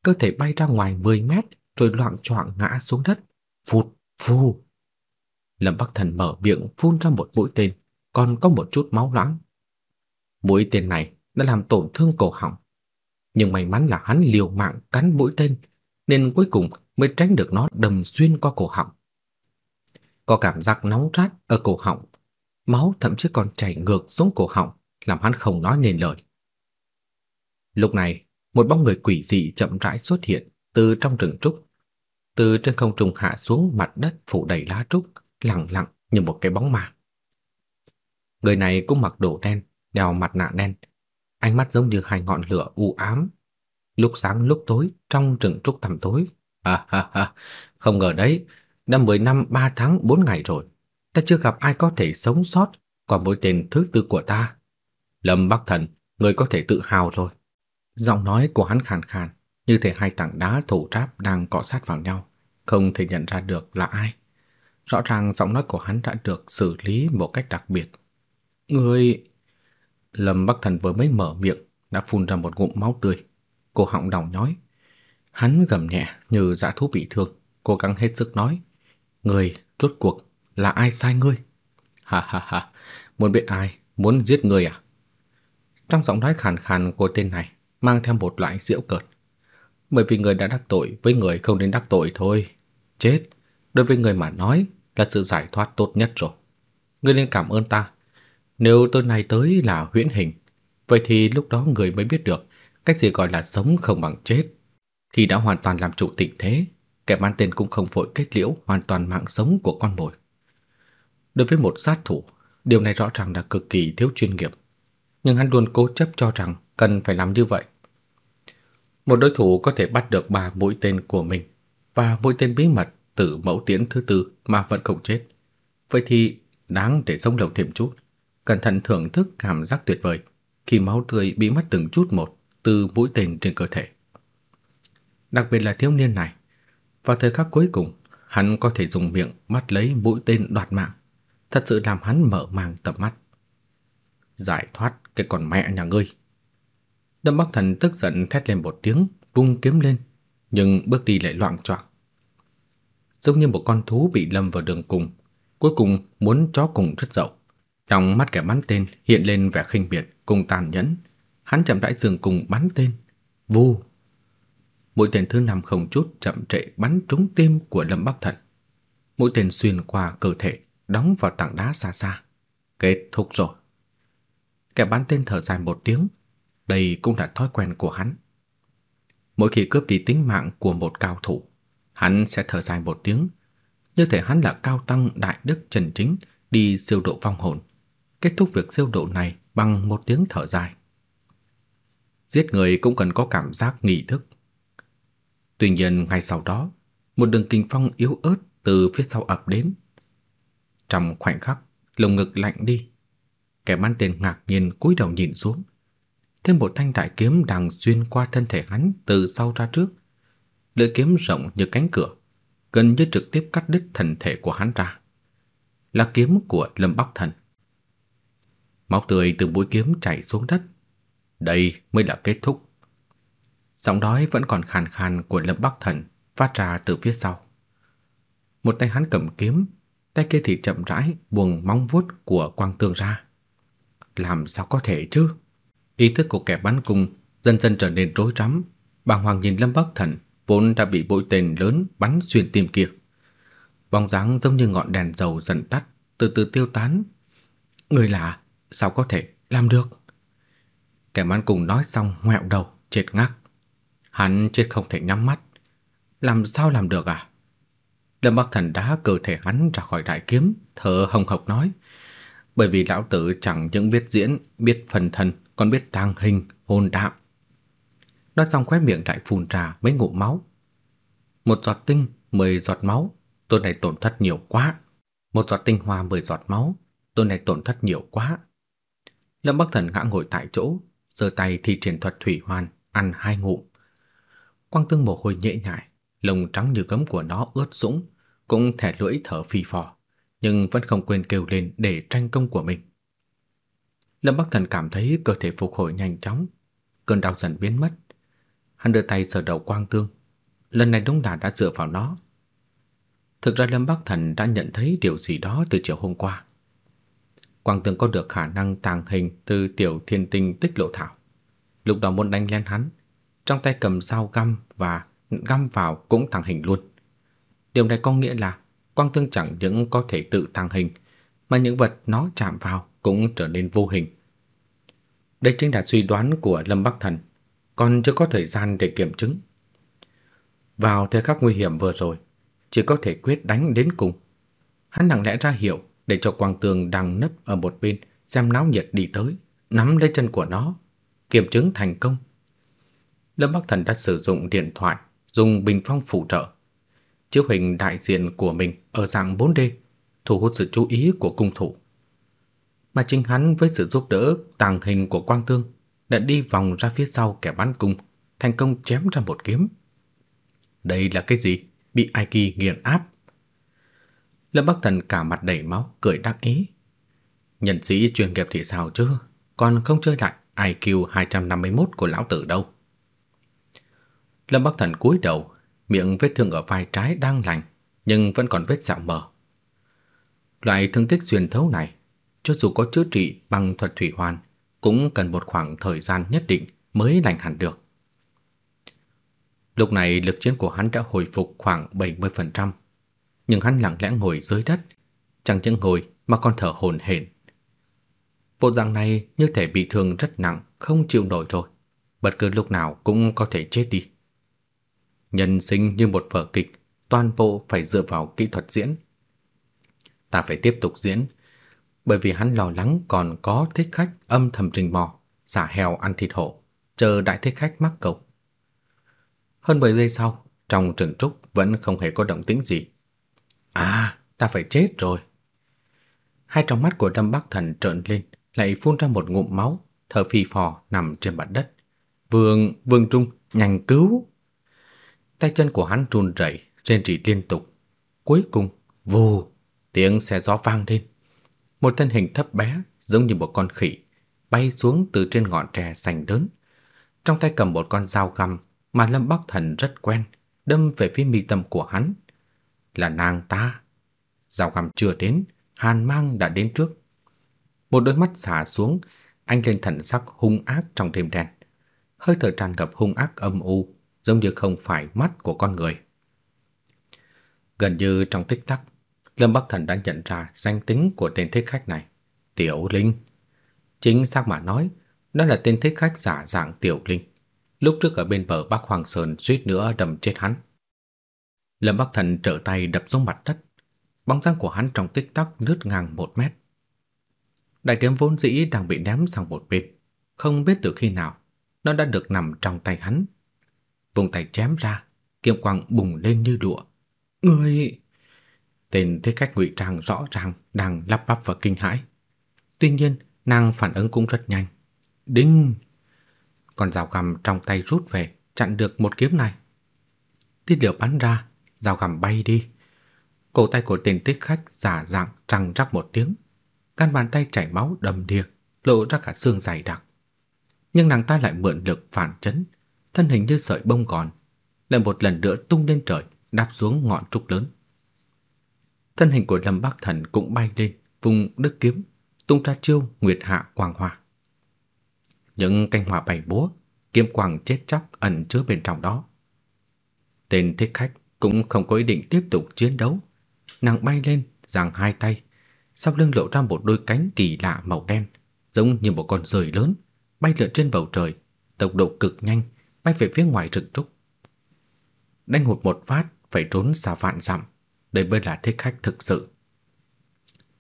Cơ thể bay ra ngoài 10 mét rồi loạng choạng ngã xuống đất. Phụt, phu. Lâm Bắc Thần mở miệng phun ra một mũi tên, còn có một chút máu loãng. Mũi tên này đã làm tổn thương cổ họng. Nhưng may mắn là hắn liều mạng cắn mũi tên, nên cuối cùng mới tránh được nó đâm xuyên qua cổ họng. Có cảm giác nóng rát ở cổ họng, máu thậm chí còn chảy ngược xuống cổ họng, làm hắn không nói nên lời. Lúc này, một bóng người quỷ dị chậm rãi xuất hiện từ trong rừng trúc, từ trên không trung hạ xuống mặt đất phủ đầy lá trúc, lặng lặng như một cái bóng ma. Người này cũng mặc đồ đen, đeo mặt nạ đen, ánh mắt giống như hai ngọn lửa u ám, lúc sáng lúc tối trong rừng trúc thẳm tối. Ha ha ha, không ngờ đấy, đã 10 năm 3 tháng 4 ngày rồi, ta chưa gặp ai có thể sống sót qua mối tên thứ tư của ta. Lâm Bắc Thần, người có thể tự hào rồi. Giọng nói của hắn khàn khàn, như thể hai tảng đá thổ tráp đang cọ sát vào nhau, không thể nhận ra được là ai. Rõ ràng giọng nói của hắn đã được xử lý một cách đặc biệt. Người... Lâm Bắc Thần vừa mới mở miệng đã phun ra một ngụm máu tươi, cổ họng đau nhói. Hắn gầm nhẹ như dã thú bị thương, cố gắng hết sức nói: "Người rốt cuộc là ai sai ngươi?" "Ha ha ha, muốn biết ai, muốn giết ngươi à?" Trong giọng nói khàn khàn của tên này mang theo một loại giễu cợt. Bởi vì người đã đắc tội với người không nên đắc tội thôi. Chết, đối với người mà nói là sự giải thoát tốt nhất rồi. Ngươi nên cảm ơn ta. Nếu tôi này tới là huyễn hình, vậy thì lúc đó người mới biết được cách gì gọi là sống không bằng chết. Khi đã hoàn toàn làm chủ tình thế, kẻ mang tên cũng không vội kết liễu hoàn toàn mạng sống của con mồi. Đối với một sát thủ, điều này rõ ràng là cực kỳ thiếu chuyên nghiệp, nhưng hắn luôn cố chấp cho rằng cần phải làm như vậy. Một đối thủ có thể bắt được ba mũi tên của mình và mũi tên bí mật từ mẫu tiễn thứ tư mà vẫn không chết. Vậy thì đáng để sống lâu thêm chút, cẩn thận thưởng thức cảm giác tuyệt vời khi máu tươi bị mất từng chút một từ mũi tên trên cơ thể. Đặc biệt là thiếu niên này, vào thời khắc cuối cùng, hắn có thể dùng miệng bắt lấy mũi tên đoạt mạng, thật sự làm hắn mở mang tầm mắt. Giải thoát cái con mẹ nhà ngươi. Đâm Bắc Thần tức giận thét lên một tiếng, vung kiếm lên, nhưng bước đi lại loạng choạng. Giống như một con thú bị lâm vào đường cùng, cuối cùng muốn chó cùng rất dậu. Trong mắt kẻ bắn tên hiện lên vẻ khinh biệt cùng tàn nhẫn, hắn chậm rãi dừng cùng bắn tên. Vù. Mũi tên thứ năm không chút chậm trễ bắn trúng tim của Lâm Bắc Thần. Mũi tên xuyên qua cơ thể, đóng vào tảng đá xa xa. Kết thúc rồi. Kẻ bắn tên thở dài một tiếng, đây cũng là thói quen của hắn. Mỗi khi cướp đi tính mạng của một cao thủ, hắn sẽ thở dài một tiếng, như thể hắn là cao tăng đại đức chân chính đi siêu độ vong hồn, kết thúc việc siêu độ này bằng một tiếng thở dài. Giết người cũng cần có cảm giác nghi thức. Tuy nhiên ngay sau đó, một đường kinh phong yếu ớt từ phía sau ập đến. Trong khoảnh khắc, lồng ngực lạnh đi. Kẻ bắn tên ngạc nhiên cúi đầu nhìn xuống. Thêm một thanh đại kiếm đang xuyên qua thân thể hắn từ sau ra trước. Lưỡi kiếm rộng như cánh cửa, gần như trực tiếp cắt đứt thân thể của hắn ra. Là kiếm của Lâm Bắc Thần. Máu tươi từ mũi kiếm chảy xuống đất. Đây mới là kết thúc. Giọng nói vẫn còn khàn khàn của Lâm Bắc Thần phát ra từ phía sau. Một tay hắn cầm kiếm, tay kia thì chậm rãi buông móng vuốt của Quang Tương ra. Làm sao có thể chứ? Ý thức của kẻ bắn cung dần dần trở nên rối rắm, bàng hoàng nhìn Lâm Bắc Thần vốn đã bị bội tên lớn bắn xuyên tim kia. Bóng dáng giống như ngọn đèn dầu dần tắt, từ từ tiêu tán. Người lạ, sao có thể làm được? Kẻ man cung nói xong ngoẹo đầu, chết ngắc. Hắn chết không thể nhắm mắt. Làm sao làm được à? Lâm Bắc Thần đá cơ thể hắn ra khỏi đại kiếm, thở hồng hộc nói. Bởi vì lão tử chẳng những biết diễn, biết phần thân, còn biết tàng hình, hồn đạo. Nói xong khóe miệng lại phun trà, mấy ngụm máu. Một giọt tinh, mười giọt máu, tôi này tổn thất nhiều quá. Một giọt tinh hoa mười giọt máu, tôi này tổn thất nhiều quá. Lâm Bắc Thần ngã ngồi tại chỗ, giơ tay thi triển thuật thủy hoàn, ăn hai ngụm. Quang tương mồ hôi nhễ nhại, lông trắng như gấm của nó ướt sũng, cũng thẻ lưỡi thở phì phò, nhưng vẫn không quên kêu lên để tranh công của mình. Lâm Bắc Thần cảm thấy cơ thể phục hồi nhanh chóng, cơn đau dần biến mất. Hắn đưa tay sờ đầu Quang Tương, lần này đúng là đã dựa vào nó. Thực ra Lâm Bắc Thần đã nhận thấy điều gì đó từ chiều hôm qua. Quang Tường có được khả năng tàng hình từ tiểu thiên tinh tích lộ thảo. Lúc đó muốn đánh lên hắn, trong tay cầm dao găm và găm vào cũng tàng hình luôn. Điều này có nghĩa là quang tương chẳng những có thể tự tàng hình, mà những vật nó chạm vào cũng trở nên vô hình. Đây chính là suy đoán của Lâm Bắc Thần, còn chưa có thời gian để kiểm chứng. Vào thời khắc nguy hiểm vừa rồi, chỉ có thể quyết đánh đến cùng. Hắn lặng lẽ ra hiệu để cho Quang Tường đang nấp ở một bên xem náo nhiệt đi tới, nắm lấy chân của nó, kiểm chứng thành công. Lâm Bắc Thần đã sử dụng điện thoại, dùng bình phong phụ trợ. Chiếu hình đại diện của mình ở dạng 4D, thu hút sự chú ý của cung thủ. Mà chính hắn với sự giúp đỡ tàng hình của Quang Tương đã đi vòng ra phía sau kẻ bắn cung, thành công chém ra một kiếm. Đây là cái gì? Bị Aiki nghiền áp. Lâm Bắc Thần cả mặt đầy máu, cười đắc ý. Nhân sĩ chuyên nghiệp thì sao chứ, còn không chơi lại IQ 251 của lão tử đâu. Lâm Bắc Thần cúi đầu, miệng vết thương ở vai trái đang lành, nhưng vẫn còn vết sẹo mờ. Loại thương tích xuyên thấu này, cho dù có chữa trị bằng thuật thủy hoàn, cũng cần một khoảng thời gian nhất định mới lành hẳn được. Lúc này lực chiến của hắn đã hồi phục khoảng 70%, nhưng hắn lặng lẽ ngồi dưới đất, chẳng những ngồi mà còn thở hổn hển. Bộ dạng này như thể bị thương rất nặng, không chịu nổi rồi, bất cứ lúc nào cũng có thể chết đi. Nhân sinh như một vở kịch, toàn bộ phải dựa vào kỹ thuật diễn. Ta phải tiếp tục diễn, bởi vì hắn lo lắng còn có thích khách âm thầm trình mò, xả heo ăn thịt hổ, chờ đại thích khách mắc cầu. Hơn 10 giây sau, trong trường trúc vẫn không hề có động tĩnh gì. À, ta phải chết rồi. Hai trong mắt của Lâm Bắc Thần trợn lên, lại phun ra một ngụm máu, thở phì phò nằm trên mặt đất. Vương, Vương Trung, nhanh cứu! Tay chân của hắn run rẩy, rên rỉ liên tục. Cuối cùng, vù, tiếng xe gió vang lên. Một thân hình thấp bé, giống như một con khỉ, bay xuống từ trên ngọn tre xanh lớn. Trong tay cầm một con dao găm mà Lâm Bắc Thần rất quen, đâm về phía mi tâm của hắn. Là nàng ta. Giao găm chưa đến, Hàn Mang đã đến trước. Một đôi mắt xả xuống, anh lên thần sắc hung ác trong đêm đen. Hơi thở tràn ngập hung ác âm u, giống như không phải mắt của con người. Gần như trong tích tắc, Lâm Bắc Thần đã nhận ra danh tính của tên thích khách này, Tiểu Linh. Chính xác mà nói, đó là tên thích khách giả dạng Tiểu Linh, lúc trước ở bên bờ Bắc Hoàng Sơn suýt nữa đâm chết hắn. Lâm Bắc Thần trở tay đập xuống mặt đất, bóng dáng của hắn trong tích tắc lướt ngang một mét. Đại kiếm vốn dĩ đang bị ném sang một bên, không biết từ khi nào nó đã được nằm trong tay hắn vùng tay chém ra, kiếm quang bùng lên như đũa. Người Tên thế khách ngụy trang rõ ràng đang lắp bắp và kinh hãi. Tuy nhiên, nàng phản ứng cũng rất nhanh. Đinh! Con dao găm trong tay rút về, chặn được một kiếm này. Tiết liệu bắn ra, dao găm bay đi. Cổ tay của tên tích khách giả dạng răng rắc một tiếng. Căn bàn tay chảy máu đầm đìa, lộ ra cả xương dày đặc. Nhưng nàng ta lại mượn lực phản chấn, thân hình như sợi bông gòn, lại một lần nữa tung lên trời, đáp xuống ngọn trúc lớn. Thân hình của Lâm Bắc Thần cũng bay lên, vùng đức kiếm, tung ra chiêu Nguyệt Hạ Quang Hoa. Những canh hỏa bảy búa, kiếm quang chết chóc ẩn chứa bên trong đó. Tên thích khách cũng không có ý định tiếp tục chiến đấu, nàng bay lên, giang hai tay, sau lưng lộ ra một đôi cánh kỳ lạ màu đen, giống như một con rời lớn, bay lượn trên bầu trời, tốc độ cực nhanh, bay về phía ngoài rừng trúc. Đánh hụt một phát phải trốn xa vạn dặm, đây mới là thích khách thực sự.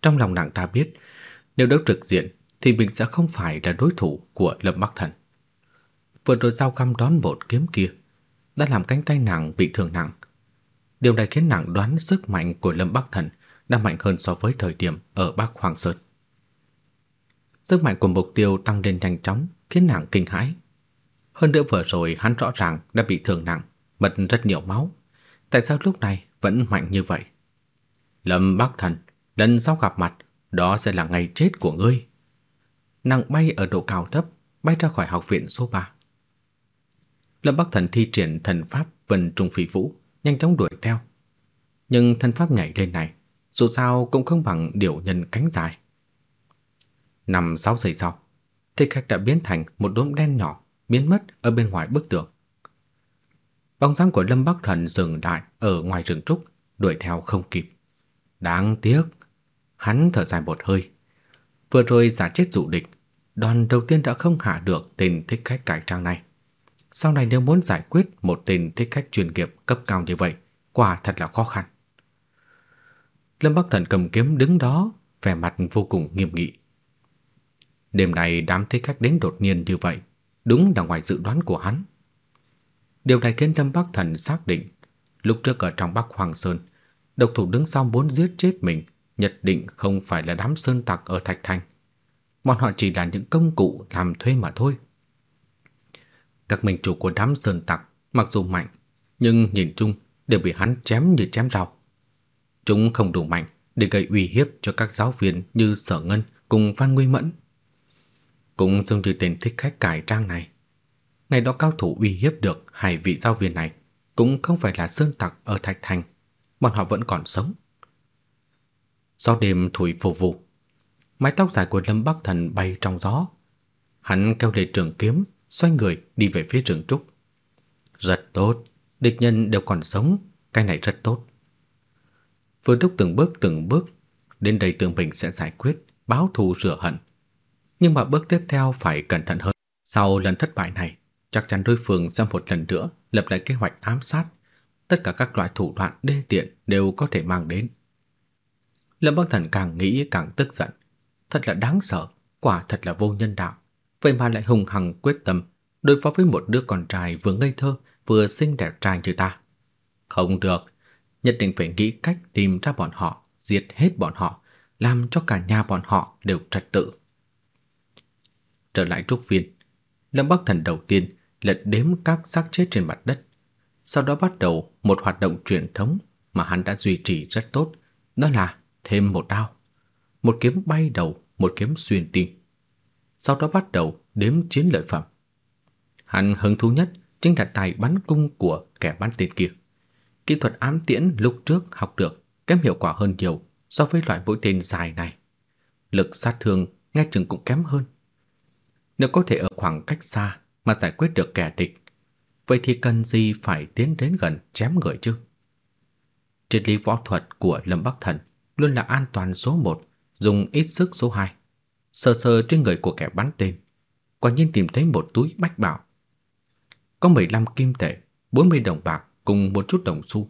Trong lòng nàng ta biết, nếu đấu trực diện thì mình sẽ không phải là đối thủ của Lâm Bắc Thần. Vừa rồi giao căm đón một kiếm kia đã làm cánh tay nàng bị thương nặng. Điều này khiến nàng đoán sức mạnh của Lâm Bắc Thần đã mạnh hơn so với thời điểm ở Bắc Hoàng Sơn. Sức mạnh của mục tiêu tăng lên nhanh chóng khiến nàng kinh hãi. Hơn nữa vừa rồi hắn rõ ràng đã bị thương nặng, mất rất nhiều máu. Tại sao lúc này vẫn mạnh như vậy? Lâm Bắc Thần, lần sau gặp mặt, đó sẽ là ngày chết của ngươi. Nàng bay ở độ cao thấp, bay ra khỏi học viện số 3. Lâm Bắc Thần thi triển thần pháp Vân Trung Phi Vũ, nhanh chóng đuổi theo. Nhưng thân pháp nhảy lên này, dù sao cũng không bằng điểu nhân cánh dài. Năm sáu giây sau, thích khách đã biến thành một đốm đen nhỏ, biến mất ở bên ngoài bức tường. Bóng dáng của Lâm Bắc Thần dừng lại ở ngoài rừng trúc, đuổi theo không kịp. Đáng tiếc, hắn thở dài một hơi. Vừa rồi giả chết dụ địch, đoàn đầu tiên đã không hạ được tên thích khách cải trang này. Sau này nếu muốn giải quyết một tên thích khách chuyên nghiệp cấp cao như vậy, quả thật là khó khăn. Lâm Bắc Thần cầm kiếm đứng đó, vẻ mặt vô cùng nghiêm nghị. Đêm nay đám thích khách đến đột nhiên như vậy, đúng là ngoài dự đoán của hắn. Điều này khiến Lâm Bắc Thần xác định, lúc trước ở trong Bắc Hoàng Sơn, độc thủ đứng sau muốn giết chết mình, nhất định không phải là đám sơn tặc ở Thạch Thành. Bọn họ chỉ là những công cụ làm thuê mà thôi. Các minh chủ của đám sơn tặc mặc dù mạnh, nhưng nhìn chung đều bị hắn chém như chém rau. Chúng không đủ mạnh để gây uy hiếp cho các giáo viên như Sở Ngân cùng Phan Nguy Mẫn. Cũng giống như tên thích khách cải trang này. Ngày đó cao thủ uy hiếp được hai vị giáo viên này cũng không phải là sơn tặc ở Thạch Thành, bọn họ vẫn còn sống. Gió đêm thổi phù phù, mái tóc dài của Lâm Bắc Thần bay trong gió. Hắn kéo lê trường kiếm, xoay người đi về phía rừng trúc. Rất tốt, địch nhân đều còn sống, cái này rất tốt. Vừa trúc từng bước từng bước, đến đây Tường Bình sẽ giải quyết, báo thù rửa hận. Nhưng mà bước tiếp theo phải cẩn thận hơn. Sau lần thất bại này, chắc chắn đối phương sẽ một lần nữa lập lại kế hoạch ám sát. Tất cả các loại thủ đoạn đê tiện đều có thể mang đến. Lâm Bắc Thần càng nghĩ càng tức giận. Thật là đáng sợ, quả thật là vô nhân đạo. Vậy mà lại hùng hằng quyết tâm đối phó với một đứa con trai vừa ngây thơ vừa xinh đẹp trai như ta. Không được, nhất định phải nghĩ cách tìm ra bọn họ, giết hết bọn họ, làm cho cả nhà bọn họ đều trật tự. Trở lại trúc viên, Lâm Bắc Thần đầu tiên lật đếm các xác chết trên mặt đất, sau đó bắt đầu một hoạt động truyền thống mà hắn đã duy trì rất tốt, đó là thêm một đao. Một kiếm bay đầu, một kiếm xuyên tim. Sau đó bắt đầu đếm chiến lợi phẩm. Hắn hứng thú nhất chính là tài bắn cung của kẻ bắn tên kia. Kỹ thuật ám tiễn lúc trước học được kém hiệu quả hơn nhiều so với loại mũi tên dài này. Lực sát thương nghe chừng cũng kém hơn. Nếu có thể ở khoảng cách xa mà giải quyết được kẻ địch, vậy thì cần gì phải tiến đến gần chém người chứ? Triết lý võ thuật của Lâm Bắc Thần luôn là an toàn số 1, dùng ít sức số 2. Sờ sờ trên người của kẻ bắn tên, quả nhiên tìm thấy một túi bách bảo. Có 15 kim tệ, 40 đồng bạc cùng một chút đồng xu.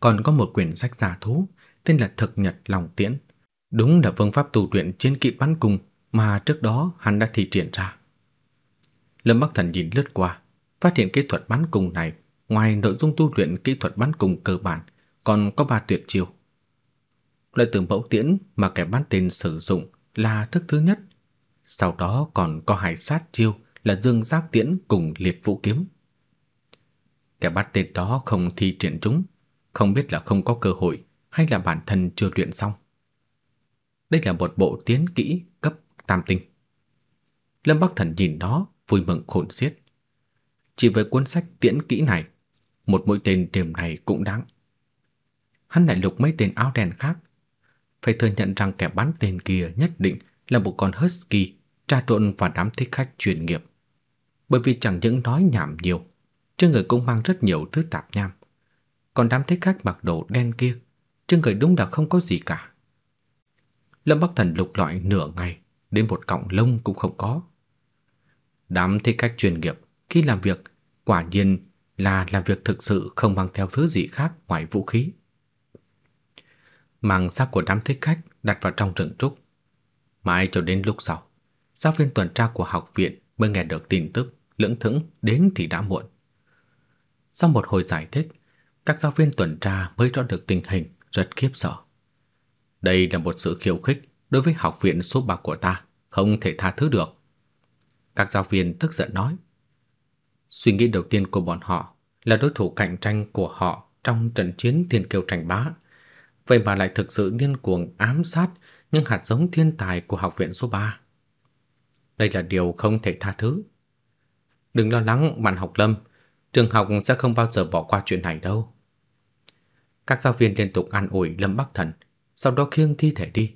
Còn có một quyển sách giả thú tên là Thực Nhật Long Tiễn. Đúng là phương pháp tu luyện chiến kỹ bắn cung mà trước đó hắn đã thi triển ra. Lâm Bắc Thần nhìn lướt qua, phát hiện kỹ thuật bắn cung này ngoài nội dung tu luyện kỹ thuật bắn cung cơ bản, còn có ba tuyệt chiêu. Loại từ mẫu tiễn mà kẻ bắn tên sử dụng là thức thứ nhất, sau đó còn có hai sát chiêu là dương giác tiễn cùng liệt vũ kiếm. Kẻ bắt tên đó không thi triển chúng, không biết là không có cơ hội hay là bản thân chưa luyện xong. Đây là một bộ tiến kỹ cấp tam tinh. Lâm Bắc Thần nhìn nó, vui mừng khôn xiết. Chỉ với cuốn sách tiễn kỹ này, một mũi tên tiềm này cũng đáng. Hắn lại lục mấy tên áo đen khác. Phải thừa nhận rằng kẻ bắn tên kia nhất định là một con husky trà trộn vào đám thích khách chuyên nghiệp. Bởi vì chẳng những nói nhảm nhiều, trên người cũng mang rất nhiều thứ tạp nham. Còn đám thích khách mặc đồ đen kia, trên người đúng là không có gì cả. Lâm Bắc Thần lục lọi nửa ngày, đến một cọng lông cũng không có. Đám thích khách chuyên nghiệp khi làm việc quả nhiên là làm việc thực sự không mang theo thứ gì khác ngoài vũ khí. Mang xác của đám thích khách đặt vào trong rừng trúc. Mãi cho đến lúc sau, giáo viên tuần tra của học viện mới nghe được tin tức, lưỡng thững đến thì đã muộn. Sau một hồi giải thích, các giáo viên tuần tra mới rõ được tình hình rất khiếp sợ. Đây là một sự khiêu khích đối với học viện số 3 của ta, không thể tha thứ được. Các giáo viên tức giận nói. Suy nghĩ đầu tiên của bọn họ là đối thủ cạnh tranh của họ trong trận chiến thiên kiêu tranh bá. Vậy mà lại thực sự điên cuồng ám sát những hạt giống thiên tài của học viện số 3. Đây là điều không thể tha thứ. Đừng lo lắng bạn học lâm, trường học sẽ không bao giờ bỏ qua chuyện này đâu. Các giáo viên liên tục an ủi Lâm Bắc Thần, sau đó khiêng thi thể đi.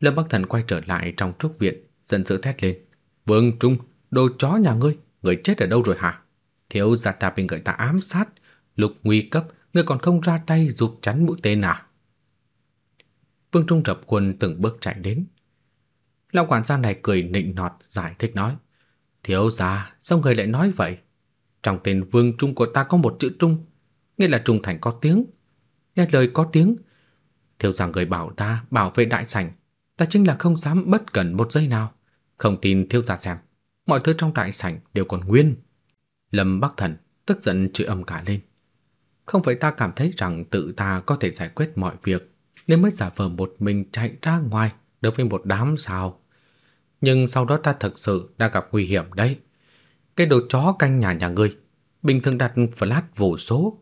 Lâm Bắc Thần quay trở lại trong trúc viện, giận dữ thét lên. Vương Trung, đồ chó nhà ngươi, người chết ở đâu rồi hả? Thiếu gia ta bị người ta ám sát, lục nguy cấp, ngươi còn không ra tay giúp chắn mũi tên à? Vương Trung Trập quân từng bước chạy đến. Lão quản gia này cười nịnh nọt giải thích nói. Thiếu gia, sao người lại nói vậy? Trong tên Vương Trung của ta có một chữ Trung, nghĩa là trung thành có tiếng. Nghe lời có tiếng. Thiếu gia người bảo ta bảo vệ đại sảnh, ta chính là không dám bất cẩn một giây nào. Không tin thiếu gia xem, mọi thứ trong đại sảnh đều còn nguyên. Lâm Bắc Thần tức giận chửi âm cả lên. Không phải ta cảm thấy rằng tự ta có thể giải quyết mọi việc, nên mới giả vờ một mình chạy ra ngoài đối với một đám sao. Nhưng sau đó ta thật sự đã gặp nguy hiểm đấy. Cái đồ chó canh nhà nhà ngươi, bình thường đặt flash vô số.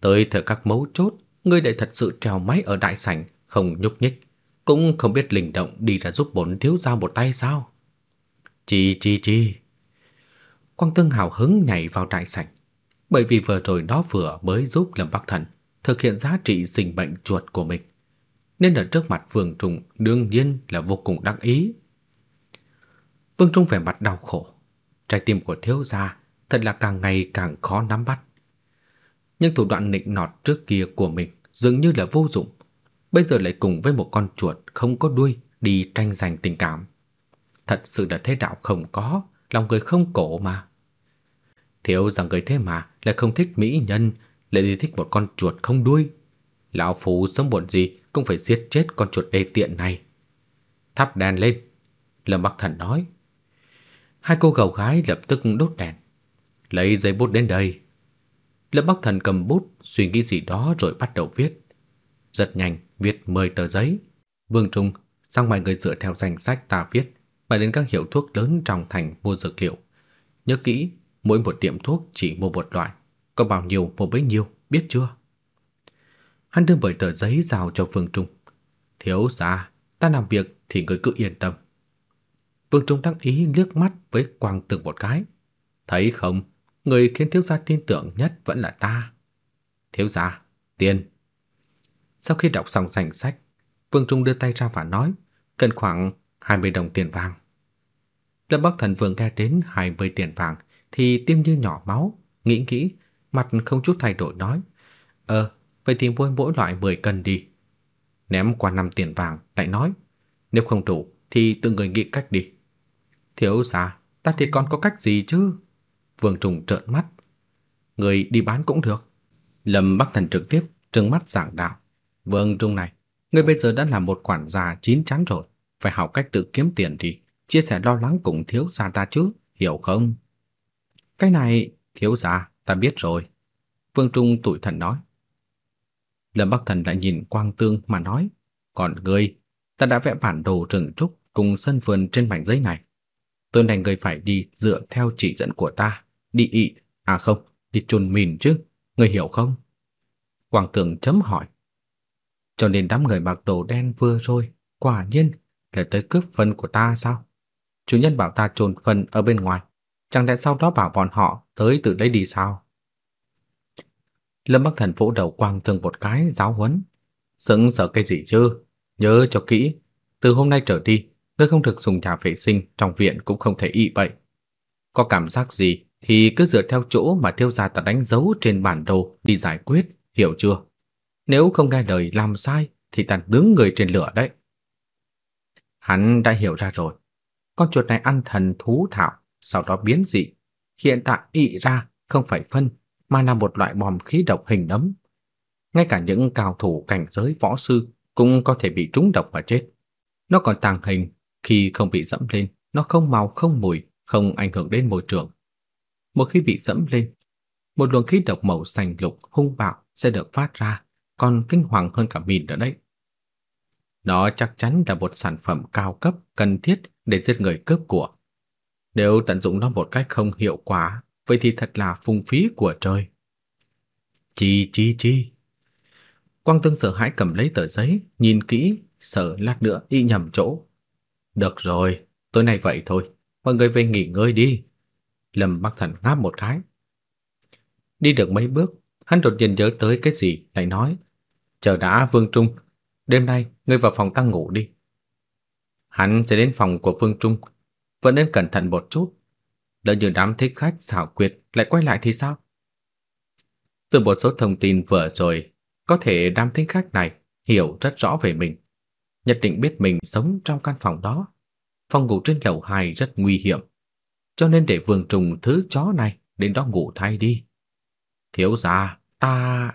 Tới thời các mấu chốt, ngươi lại thật sự trèo máy ở đại sảnh, không nhúc nhích. Cũng không biết linh động đi ra giúp bốn thiếu gia một tay sao. Chi chi chi. Quang Tương hào hứng nhảy vào đại sảnh, bởi vì vừa rồi nó vừa mới giúp Lâm Bắc Thần thực hiện giá trị sinh bệnh chuột của mình, nên ở trước mặt Vương Trung đương nhiên là vô cùng đắc ý. Vương Trung vẻ mặt đau khổ, trái tim của thiếu gia thật là càng ngày càng khó nắm bắt. Nhưng thủ đoạn nịnh nọt trước kia của mình dường như là vô dụng, bây giờ lại cùng với một con chuột không có đuôi đi tranh giành tình cảm. Thật sự là thế đạo không có, lòng người không cổ mà. Thiếu rằng người thế mà lại không thích mỹ nhân, lại đi thích một con chuột không đuôi. Lão phù sớm muộn gì cũng phải giết chết con chuột đê tiện này. Thắp đèn lên, Lâm Bắc Thần nói. Hai cô gầu gái lập tức đốt đèn. Lấy giấy bút đến đây. Lâm Bắc Thần cầm bút, suy nghĩ gì đó rồi bắt đầu viết. Rất nhanh, viết 10 tờ giấy. Vương Trung, sang mọi người dựa theo danh sách ta viết, mà đến các hiệu thuốc lớn trong thành mua dược liệu. Nhớ kỹ, mỗi một tiệm thuốc chỉ mua một loại, có bao nhiêu một bấy nhiêu, biết chưa? Hắn đưa bởi tờ giấy giao cho Vương Trung. Thiếu gia, ta làm việc thì người cứ yên tâm. Vương Trung đăng ý liếc mắt với Quang Tường một cái. Thấy không, người khiến thiếu gia tin tưởng nhất vẫn là ta. Thiếu gia, tiền. Sau khi đọc xong danh sách, Vương Trung đưa tay ra và nói, cần khoảng 20 đồng tiền vàng. Lâm Bắc Thần vừa nghe đến 20 tiền vàng thì tim như nhỏ máu, nghĩ nghĩ, mặt không chút thay đổi nói, "Ờ, vậy thì mua mỗi loại 10 cân đi." Ném qua năm tiền vàng lại nói, "Nếu không đủ thì tự người nghĩ cách đi." Thiếu gia, ta thì còn có cách gì chứ? Vương Trùng trợn mắt. Người đi bán cũng được. Lâm Bắc Thần trực tiếp trừng mắt giảng đạo. Vương Trung này, người bây giờ đã là một quản gia chín chắn rồi, phải học cách tự kiếm tiền đi, chia sẻ lo lắng cùng thiếu gia ta chứ, hiểu không? Cái này, thiếu gia, ta biết rồi. Vương Trung tủi thần nói. Lâm Bắc Thần lại nhìn Quang Tương mà nói, còn ngươi, ta đã vẽ bản đồ rừng trúc cùng sân vườn trên mảnh giấy này. Tôi này ngươi phải đi dựa theo chỉ dẫn của ta, đi ị, à không, đi chôn mìn chứ, ngươi hiểu không? Quang Tương chấm hỏi. Cho nên đám người mặc đồ đen vừa rồi, quả nhiên là tới cướp phân của ta sao? Chủ nhân bảo ta trồn phân ở bên ngoài, chẳng lẽ sau đó bảo bọn họ tới từ đây đi sao? Lâm Bắc Thần vỗ đầu Quang Thương một cái giáo huấn. Sững sợ cái gì chứ? Nhớ cho kỹ, từ hôm nay trở đi, ngươi không được dùng nhà vệ sinh trong viện cũng không thể y bậy. Có cảm giác gì thì cứ dựa theo chỗ mà tiêu gia ta đánh dấu trên bản đồ đi giải quyết, hiểu chưa? Nếu không nghe lời làm sai thì ta đứng người trên lửa đấy. Hắn đã hiểu ra rồi. Con chuột này ăn thần thú thảo, sau đó biến dị. Hiện tại ị ra không phải phân, mà là một loại bom khí độc hình nấm. Ngay cả những cao thủ cảnh giới võ sư cũng có thể bị trúng độc và chết. Nó còn tàng hình, khi không bị dẫm lên, nó không màu không mùi, không ảnh hưởng đến môi trường. Một khi bị dẫm lên, một luồng khí độc màu xanh lục hung bạo sẽ được phát ra, còn kinh hoàng hơn cả mìn nữa đấy. Đó chắc chắn là một sản phẩm cao cấp cần thiết để giết người cướp của. Nếu tận dụng nó một cách không hiệu quả, vậy thì thật là phung phí của trời. Chi chi chi. Quang Tương sợ hãi cầm lấy tờ giấy, nhìn kỹ, sợ lát nữa y nhầm chỗ. Được rồi, tối nay vậy thôi, mọi người về nghỉ ngơi đi. Lâm Bắc Thần ngáp một cái. Đi được mấy bước, hắn đột nhiên nhớ tới cái gì, lại nói: "Chờ đã Vương Trung, đêm nay ngươi vào phòng ta ngủ đi." Hắn sẽ đến phòng của Vương Trung, vẫn nên cẩn thận một chút. Lỡ như đám thích khách xảo quyệt lại quay lại thì sao? Từ một số thông tin vừa rồi, có thể đám thích khách này hiểu rất rõ về mình, nhất định biết mình sống trong căn phòng đó. Phòng ngủ trên lầu 2 rất nguy hiểm, cho nên để Vương Trùng thứ chó này đến đó ngủ thay đi. Thiếu gia, ta...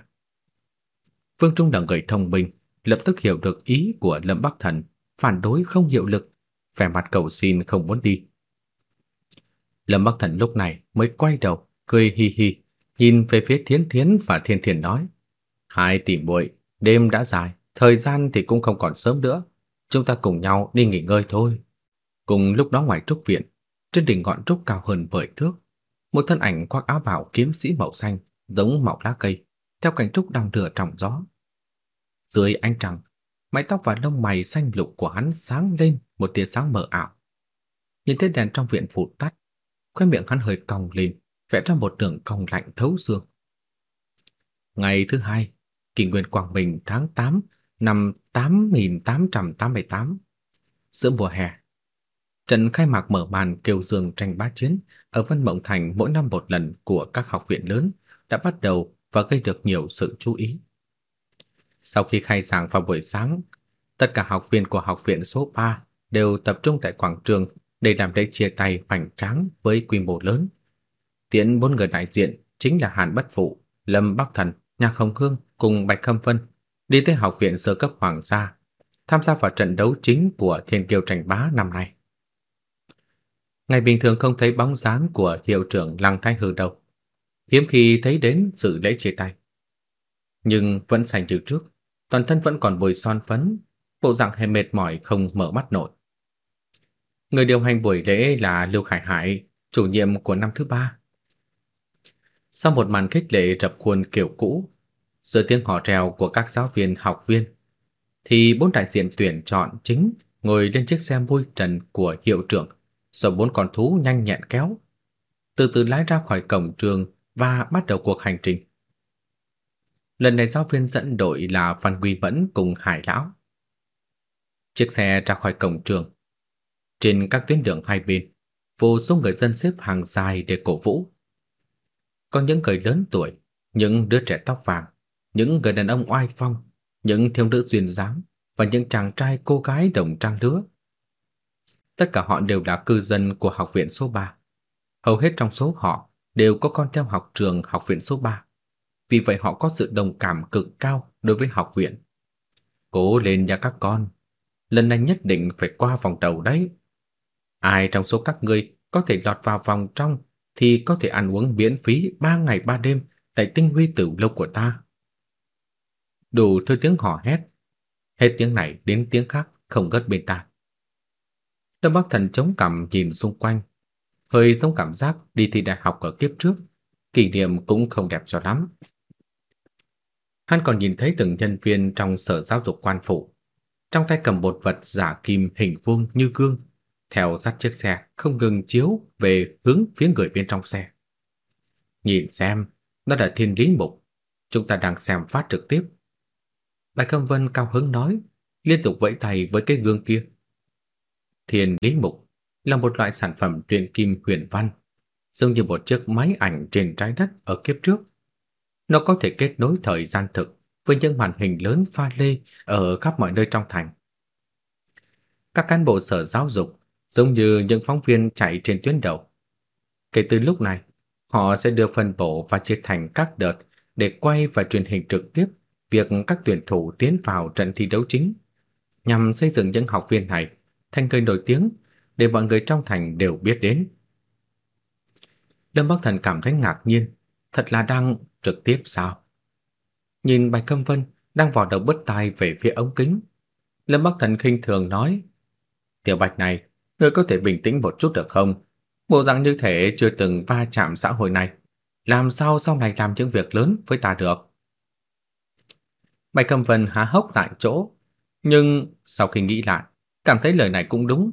Vương Trung là người thông minh, lập tức hiểu được ý của Lâm Bắc Thần, phản đối không hiệu lực, vẻ mặt cầu xin không muốn đi. Lâm Bắc Thần lúc này mới quay đầu, cười hi hi, nhìn về phía Thiến Thiến và Thiên Thiền nói: "Hai tỷ muội, đêm đã dài, thời gian thì cũng không còn sớm nữa, chúng ta cùng nhau đi nghỉ ngơi thôi." Cùng lúc đó ngoài trúc viện, trên đỉnh ngọn trúc cao hơn 10 thước, một thân ảnh khoác áo bào kiếm sĩ màu xanh, giống màu lá cây, theo cành trúc đang đưa trong gió. Dưới ánh trăng, mái tóc và lông mày xanh lục của hắn sáng lên một tia sáng mờ ảo. Nhìn thấy đèn trong viện vụt tắt, khóe miệng hắn hơi cong lên, vẽ ra một đường cong lạnh thấu xương. Ngày thứ hai, kỷ nguyên Quảng Bình tháng 8 năm 8888, giữa mùa hè. Trận khai mạc mở màn kiều dương tranh bá chiến ở Vân Mộng Thành mỗi năm một lần của các học viện lớn đã bắt đầu và gây được nhiều sự chú ý. Sau khi khai giảng vào buổi sáng, tất cả học viên của học viện số 3 đều tập trung tại quảng trường để làm lễ chia tay hoành tráng với quy mô lớn. Tiễn bốn người đại diện chính là Hàn Bất Phụ, Lâm Bắc Thần, Nhạc Hồng Hương cùng Bạch Khâm Vân đi tới học viện sơ cấp Hoàng gia, tham gia vào trận đấu chính của Thiên Kiêu tranh bá năm nay. Ngày bình thường không thấy bóng dáng của hiệu trưởng Lăng Thái Hư đâu, hiếm khi thấy đến sự lễ chia tay. Nhưng vẫn sành như trước, toàn thân vẫn còn bôi son phấn, bộ dạng hề mệt mỏi không mở mắt nổi. Người điều hành buổi lễ là Lưu Khải Hải, chủ nhiệm của năm thứ ba. Sau một màn khích lệ rập khuôn kiểu cũ, giữa tiếng hò reo của các giáo viên học viên, thì bốn đại diện tuyển chọn chính ngồi lên chiếc xe mui trần của hiệu trưởng, rồi bốn con thú nhanh nhẹn kéo, từ từ lái ra khỏi cổng trường và bắt đầu cuộc hành trình. Lần này giáo viên dẫn đội là Phan Quy Mẫn cùng Hải Lão. Chiếc xe ra khỏi cổng trường. Trên các tuyến đường hai bên, vô số người dân xếp hàng dài để cổ vũ. Có những người lớn tuổi, những đứa trẻ tóc vàng, những người đàn ông oai phong, những thiếu nữ duyên dáng và những chàng trai cô gái đồng trang lứa. Tất cả họ đều là cư dân của học viện số 3. Hầu hết trong số họ đều có con theo học trường học viện số 3 vì vậy họ có sự đồng cảm cực cao đối với học viện. Cố lên nha các con, lần này nhất định phải qua vòng đầu đấy. Ai trong số các ngươi có thể lọt vào vòng trong thì có thể ăn uống miễn phí 3 ngày 3 đêm tại tinh huy tử lâu của ta. Đủ thứ tiếng hò hét, hết tiếng này đến tiếng khác không gất bên tai. Lâm Bắc Thần chống cằm nhìn xung quanh, hơi giống cảm giác đi thi đại học ở kiếp trước, kỷ niệm cũng không đẹp cho lắm. Hắn còn nhìn thấy từng nhân viên trong sở giáo dục quan phủ, trong tay cầm một vật giả kim hình vuông như gương, theo sát chiếc xe không ngừng chiếu về hướng phía người bên trong xe. Nhìn xem, đó là thiên lý mục, chúng ta đang xem phát trực tiếp. Bạch Cầm Vân cao hứng nói, liên tục vẫy tay với cái gương kia. Thiên lý mục là một loại sản phẩm luyện kim huyền văn, giống như một chiếc máy ảnh trên trái đất ở kiếp trước. Nó có thể kết nối thời gian thực với những màn hình lớn pha lê ở khắp mọi nơi trong thành. Các cán bộ sở giáo dục giống như những phóng viên chạy trên tuyến đầu. Kể từ lúc này, họ sẽ được phân bổ và chia thành các đợt để quay và truyền hình trực tiếp việc các tuyển thủ tiến vào trận thi đấu chính, nhằm xây dựng những học viên này thành người nổi tiếng để mọi người trong thành đều biết đến. Lâm Bắc Thần cảm thấy ngạc nhiên, thật là đang trực tiếp sao? Nhìn Bạch Câm Vân đang vò đầu bứt tai về phía ống kính, Lâm Bắc Thần khinh thường nói: "Tiểu Bạch này, ngươi có thể bình tĩnh một chút được không? Bộ dạng như thể chưa từng va chạm xã hội này, làm sao sau này làm những việc lớn với ta được?" Bạch Câm Vân há hốc tại chỗ, nhưng sau khi nghĩ lại, cảm thấy lời này cũng đúng,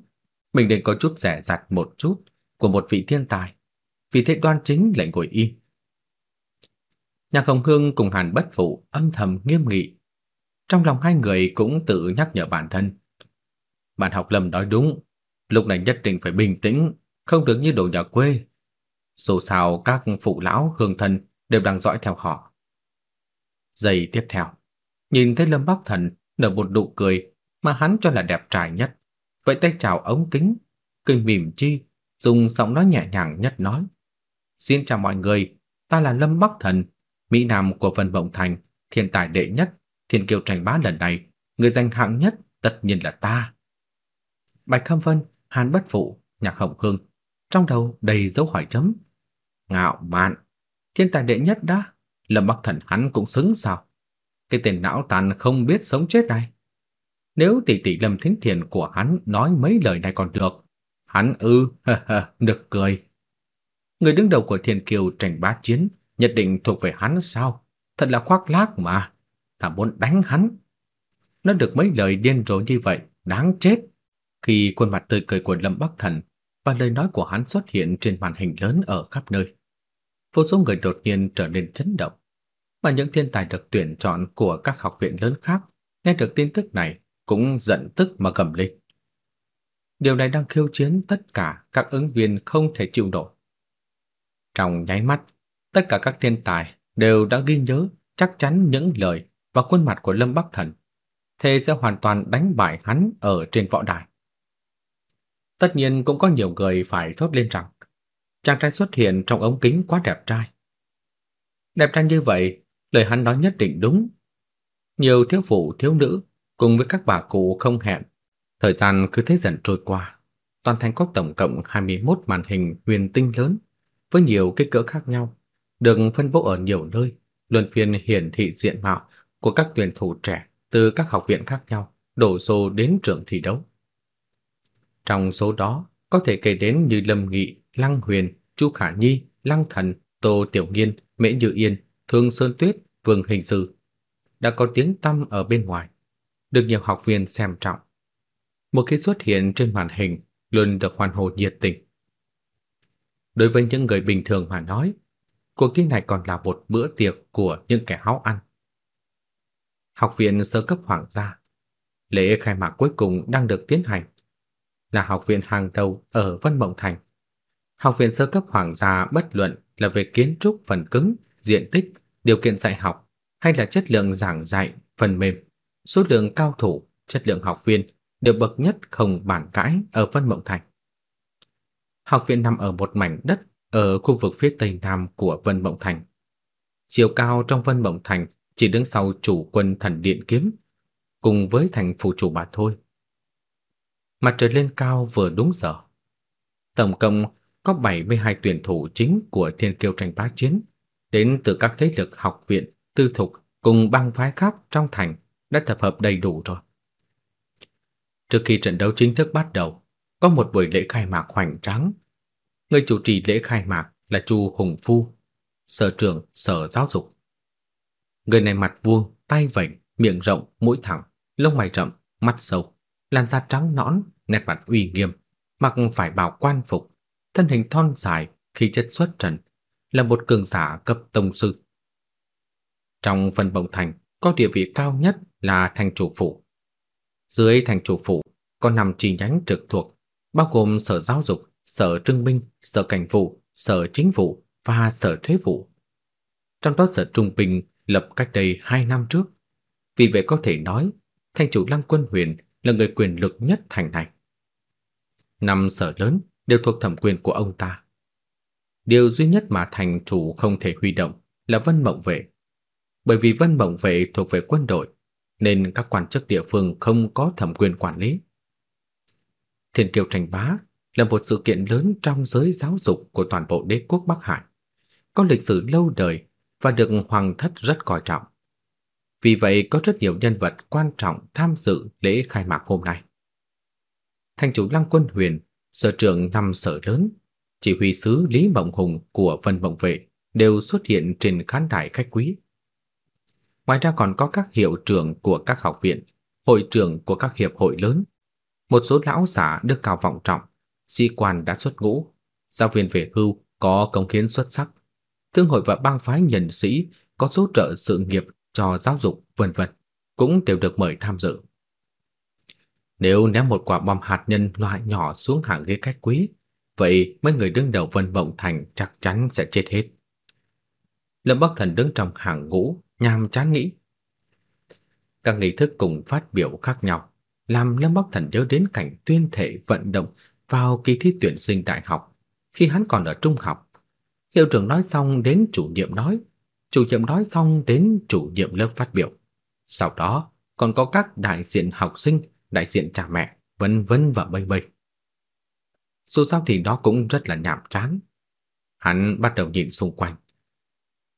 mình nên có chút rẻ rặt một chút của một vị thiên tài, vì thế đoan chính lại ngồi im. Nhạc Hồng Hương cùng Hàn Bất Phụ âm thầm nghiêm nghị. Trong lòng hai người cũng tự nhắc nhở bản thân. Bạn học Lâm nói đúng, lúc này nhất định phải bình tĩnh, không được như đồ nhà quê. Dù sao các phụ lão hương thân đều đang dõi theo họ. Giây tiếp theo, nhìn thấy Lâm Bắc Thần nở một nụ cười mà hắn cho là đẹp trai nhất. Vậy tay chào ống kính, cười mỉm chi, dùng giọng nói nhẹ nhàng nhất nói. Xin chào mọi người, ta là Lâm Bắc Thần, Mỹ Nam của Vân Bộng Thành, thiên tài đệ nhất, thiên kiêu tranh bá lần này, người giành hạng nhất tất nhiên là ta. Bạch Khâm Vân, Hàn Bất Phụ, Nhạc Hồng khương trong đầu đầy dấu hỏi chấm. Ngạo mạn, thiên tài đệ nhất đã, Lâm Bắc Thần hắn cũng xứng sao? Cái tên não tàn không biết sống chết này. Nếu tỷ tỷ Lâm Thính Thiền của hắn nói mấy lời này còn được, hắn ư, ha ha, được cười. Người đứng đầu của Thiên Kiều tranh bá chiến nhất định thuộc về hắn sao? Thật là khoác lác mà, ta muốn đánh hắn. Nó được mấy lời điên rồ như vậy, đáng chết. Khi khuôn mặt tươi cười của Lâm Bắc Thần và lời nói của hắn xuất hiện trên màn hình lớn ở khắp nơi, vô số người đột nhiên trở nên chấn động. Mà những thiên tài được tuyển chọn của các học viện lớn khác nghe được tin tức này cũng giận tức mà gầm lên. Điều này đang khiêu chiến tất cả các ứng viên không thể chịu nổi. Trong nháy mắt, tất cả các thiên tài đều đã ghi nhớ chắc chắn những lời và khuôn mặt của Lâm Bắc Thần, thế sẽ hoàn toàn đánh bại hắn ở trên võ đài. Tất nhiên cũng có nhiều người phải thốt lên rằng chàng trai xuất hiện trong ống kính quá đẹp trai. Đẹp trai như vậy, lời hắn nói nhất định đúng. Nhiều thiếu phụ thiếu nữ cùng với các bà cụ không hẹn, thời gian cứ thế dần trôi qua. Toàn thành có tổng cộng 21 màn hình huyền tinh lớn với nhiều kích cỡ khác nhau, được phân bố ở nhiều nơi, luân phiên hiển thị diện mạo của các tuyển thủ trẻ từ các học viện khác nhau đổ xô đến trường thi đấu. Trong số đó có thể kể đến như Lâm Nghị, Lăng Huyền, Chu Khả Nhi, Lăng Thần, Tô Tiểu Nghiên, Mễ Như Yên, Thương Sơn Tuyết, Vương Hình Sư đã có tiếng tăm ở bên ngoài, được nhiều học viên xem trọng. Một khi xuất hiện trên màn hình luôn được hoàn hồ nhiệt tình. Đối với những người bình thường mà nói, cuộc thi này còn là một bữa tiệc của những kẻ háo ăn. Học viện sơ cấp hoàng gia, lễ khai mạc cuối cùng đang được tiến hành. Là học viện hàng đầu ở Vân Mộng Thành. Học viện sơ cấp hoàng gia bất luận là về kiến trúc phần cứng, diện tích, điều kiện dạy học hay là chất lượng giảng dạy, phần mềm, số lượng cao thủ, chất lượng học viên đều bậc nhất không bàn cãi ở Vân Mộng Thành. Học viện nằm ở một mảnh đất ở khu vực phía tây nam của Vân Mộng Thành. Chiều cao trong Vân Mộng Thành chỉ đứng sau chủ quân thần điện kiếm, cùng với thành phủ chủ bà thôi. Mặt trời lên cao vừa đúng giờ. Tổng cộng có 72 tuyển thủ chính của Thiên Kiêu tranh bá chiến, đến từ các thế lực học viện, tư thục cùng bang phái khác trong thành đã tập hợp đầy đủ rồi. Trước khi trận đấu chính thức bắt đầu, có một buổi lễ khai mạc hoành tráng. Người chủ trì lễ khai mạc là Chu Hùng Phu, sở trưởng sở giáo dục. Người này mặt vuông, tay vảnh, miệng rộng, mũi thẳng, lông mày rậm, mắt sâu, làn da trắng nõn, nét mặt uy nghiêm, mặc phải bào quan phục, thân hình thon dài, khí chất xuất trần, là một cường giả cấp tông sư. Trong phần bồng thành có địa vị cao nhất là thành chủ phủ. Dưới thành chủ phủ có năm chi nhánh trực thuộc, bao gồm sở giáo dục, sở trưng binh, sở cảnh vụ, sở chính vụ và sở thuế vụ. Trong đó sở trung binh lập cách đây 2 năm trước. Vì vậy có thể nói, thành chủ Lăng Quân Huyền là người quyền lực nhất thành này. Năm sở lớn đều thuộc thẩm quyền của ông ta. Điều duy nhất mà thành chủ không thể huy động là Vân Mộng Vệ. Bởi vì Vân Mộng Vệ thuộc về quân đội, nên các quan chức địa phương không có thẩm quyền quản lý. Thiên Kiều Tranh Bá là một sự kiện lớn trong giới giáo dục của toàn bộ đế quốc Bắc Hải, có lịch sử lâu đời và được hoàng thất rất coi trọng. Vì vậy có rất nhiều nhân vật quan trọng tham dự lễ khai mạc hôm nay. Thành chủ Lăng Quân Huyền, sở trưởng năm sở lớn, chỉ huy sứ Lý Mộng Hùng của Vân Mộng Vệ đều xuất hiện trên khán đài khách quý. Ngoài ra còn có các hiệu trưởng của các học viện, hội trưởng của các hiệp hội lớn, một số lão giả được cao vọng trọng, sĩ quan đã xuất ngũ, giáo viên về hưu có công hiến xuất sắc, thương hội và bang phái nhân sĩ có giúp trợ sự nghiệp cho giáo dục vân vân cũng đều được mời tham dự. Nếu ném một quả bom hạt nhân loại nhỏ xuống hàng ghế khách quý, vậy mấy người đứng đầu Vân Mộng Thành chắc chắn sẽ chết hết. Lâm Bắc Thần đứng trong hàng ngũ, nham chán nghĩ. Các nghi thức cùng phát biểu khác nhau, làm Lâm Bắc Thần nhớ đến cảnh tuyên thể vận động vào kỳ thi tuyển sinh đại học khi hắn còn ở trung học. Hiệu trưởng nói xong đến chủ nhiệm nói, chủ nhiệm nói xong đến chủ nhiệm lớp phát biểu. Sau đó còn có các đại diện học sinh, đại diện cha mẹ, vân vân và bầy bầy. Dù sao thì đó cũng rất là nhàm chán. Hắn bắt đầu nhìn xung quanh.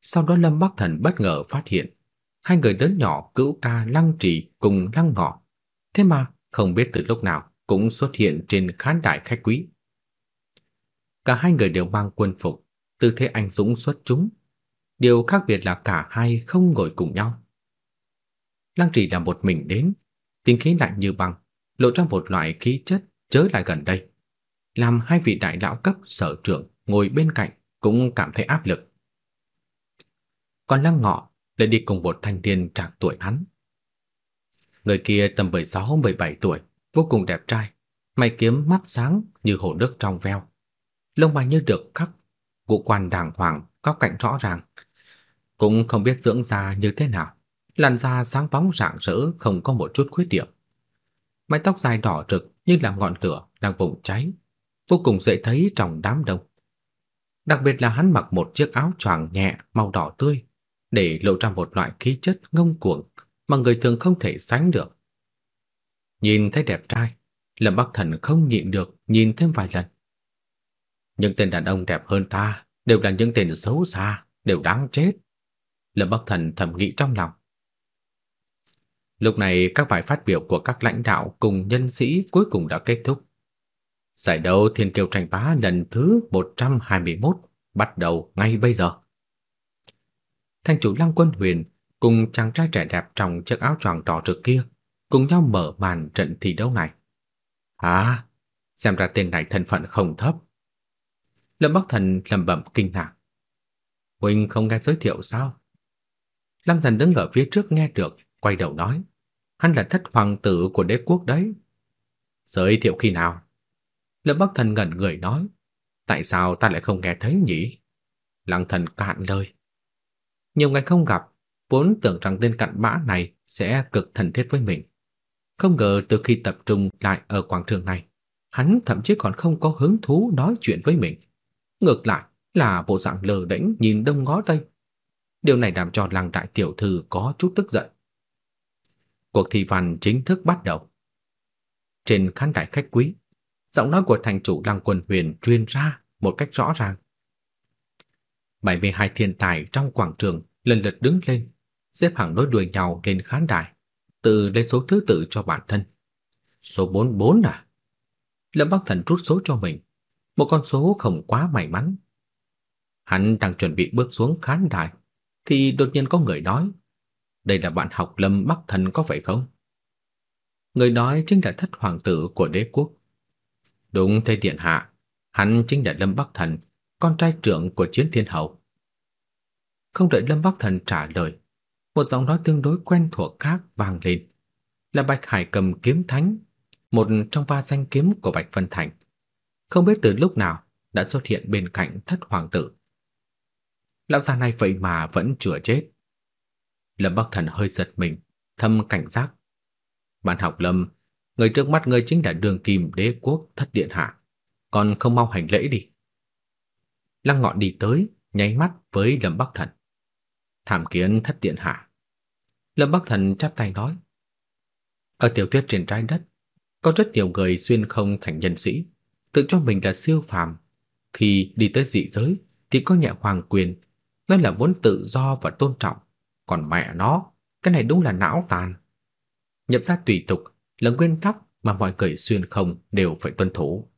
Sau đó Lâm Bắc Thần bất ngờ phát hiện hai người lớn nhỏ cữu ca Lăng Trì cùng Lăng Ngọ. Thế mà không biết từ lúc nào cũng xuất hiện trên khán đài khách quý. Cả hai người đều mang quân phục, tư thế anh dũng xuất chúng. Điều khác biệt là cả hai không ngồi cùng nhau. Lăng Trì là một mình đến, tính khí lạnh như băng, lộ ra một loại khí chất chớ lại gần đây, làm hai vị đại lão cấp sở trưởng ngồi bên cạnh cũng cảm thấy áp lực. Còn Lăng Ngọ lại đi cùng một thanh niên trạc tuổi hắn. Người kia tầm 16-17 tuổi, vô cùng đẹp trai, mày kiếm mắt sáng như hồ nước trong veo, lông mày như được khắc, ngũ quan đàng hoàng, có cạnh rõ ràng, cũng không biết dưỡng da như thế nào, làn da sáng bóng rạng rỡ không có một chút khuyết điểm. Mái tóc dài đỏ rực như là ngọn lửa đang bùng cháy, vô cùng dễ thấy trong đám đông. Đặc biệt là hắn mặc một chiếc áo choàng nhẹ màu đỏ tươi, để lộ ra một loại khí chất ngông cuồng mà người thường không thể sánh được. Nhìn thấy đẹp trai, Lâm Bắc Thần không nhịn được nhìn thêm vài lần. Những tên đàn ông đẹp hơn ta đều là những tên xấu xa, đều đáng chết. Lâm Bắc Thần thầm nghĩ trong lòng. Lúc này các bài phát biểu của các lãnh đạo cùng nhân sĩ cuối cùng đã kết thúc. Giải đấu Thiên Kiêu tranh bá lần thứ 121 bắt đầu ngay bây giờ. Thanh chủ Lăng Quân Huyền cùng chàng trai trẻ đẹp trong chiếc áo choàng đỏ rực kia cùng nhau mở màn trận thi đấu này. À, xem ra tên này thân phận không thấp. Lâm Bắc Thần lẩm bẩm kinh ngạc. Huynh không nghe giới thiệu sao? Lăng Thần đứng ở phía trước nghe được, quay đầu nói, hắn là thất hoàng tử của đế quốc đấy. Giới thiệu khi nào? Lâm Bắc Thần ngẩn người nói, tại sao ta lại không nghe thấy nhỉ? Lăng Thần cạn lời. Nhiều ngày không gặp, vốn tưởng rằng tên cặn bã này sẽ cực thân thiết với mình. Không ngờ từ khi tập trung lại ở quảng trường này, hắn thậm chí còn không có hứng thú nói chuyện với mình. Ngược lại là bộ dạng lờ đễnh nhìn đông ngó tây. Điều này làm cho làng đại tiểu thư có chút tức giận. Cuộc thi văn chính thức bắt đầu. Trên khán đài khách quý, giọng nói của thành chủ Lăng Quân Huyền truyền ra một cách rõ ràng. Bảy mươi hai thiên tài trong quảng trường lần lượt đứng lên, xếp hàng đối đuôi nhau lên khán đài, tự lấy số thứ tự cho bản thân. Số 44 à? Lâm Bắc Thần rút số cho mình, một con số không quá may mắn. Hắn đang chuẩn bị bước xuống khán đài thì đột nhiên có người nói: "Đây là bạn học Lâm Bắc Thần có phải không?" Người nói chính là thất hoàng tử của đế quốc. Đúng thế điện hạ, hắn chính là Lâm Bắc Thần, con trai trưởng của Chiến Thiên Hậu. Không đợi Lâm Bắc Thần trả lời, một giọng nói tương đối quen thuộc khác vang lên, là Bạch Hải Cầm kiếm thánh, một trong ba danh kiếm của Bạch Vân Thành. Không biết từ lúc nào đã xuất hiện bên cạnh thất hoàng tử. Lão già này vậy mà vẫn chưa chết. Lâm Bắc Thần hơi giật mình, thâm cảnh giác. Bạn học Lâm, người trước mắt ngươi chính là đường kim đế quốc thất điện hạ, còn không mau hành lễ đi. Lăng Ngọn đi tới, nháy mắt với Lâm Bắc Thần. Tham kiến thất điện hạ. Lâm Bắc Thần chắp tay nói: "Ở tiểu thuyết trên trái đất, có rất nhiều người xuyên không thành nhân sĩ, tự cho mình là siêu phàm, khi đi tới dị giới thì có nhẹ hoàng quyền, nói là muốn tự do và tôn trọng, còn mẹ nó, cái này đúng là não tàn. Nhập ra tùy tục là nguyên tắc mà mọi người xuyên không đều phải tuân thủ.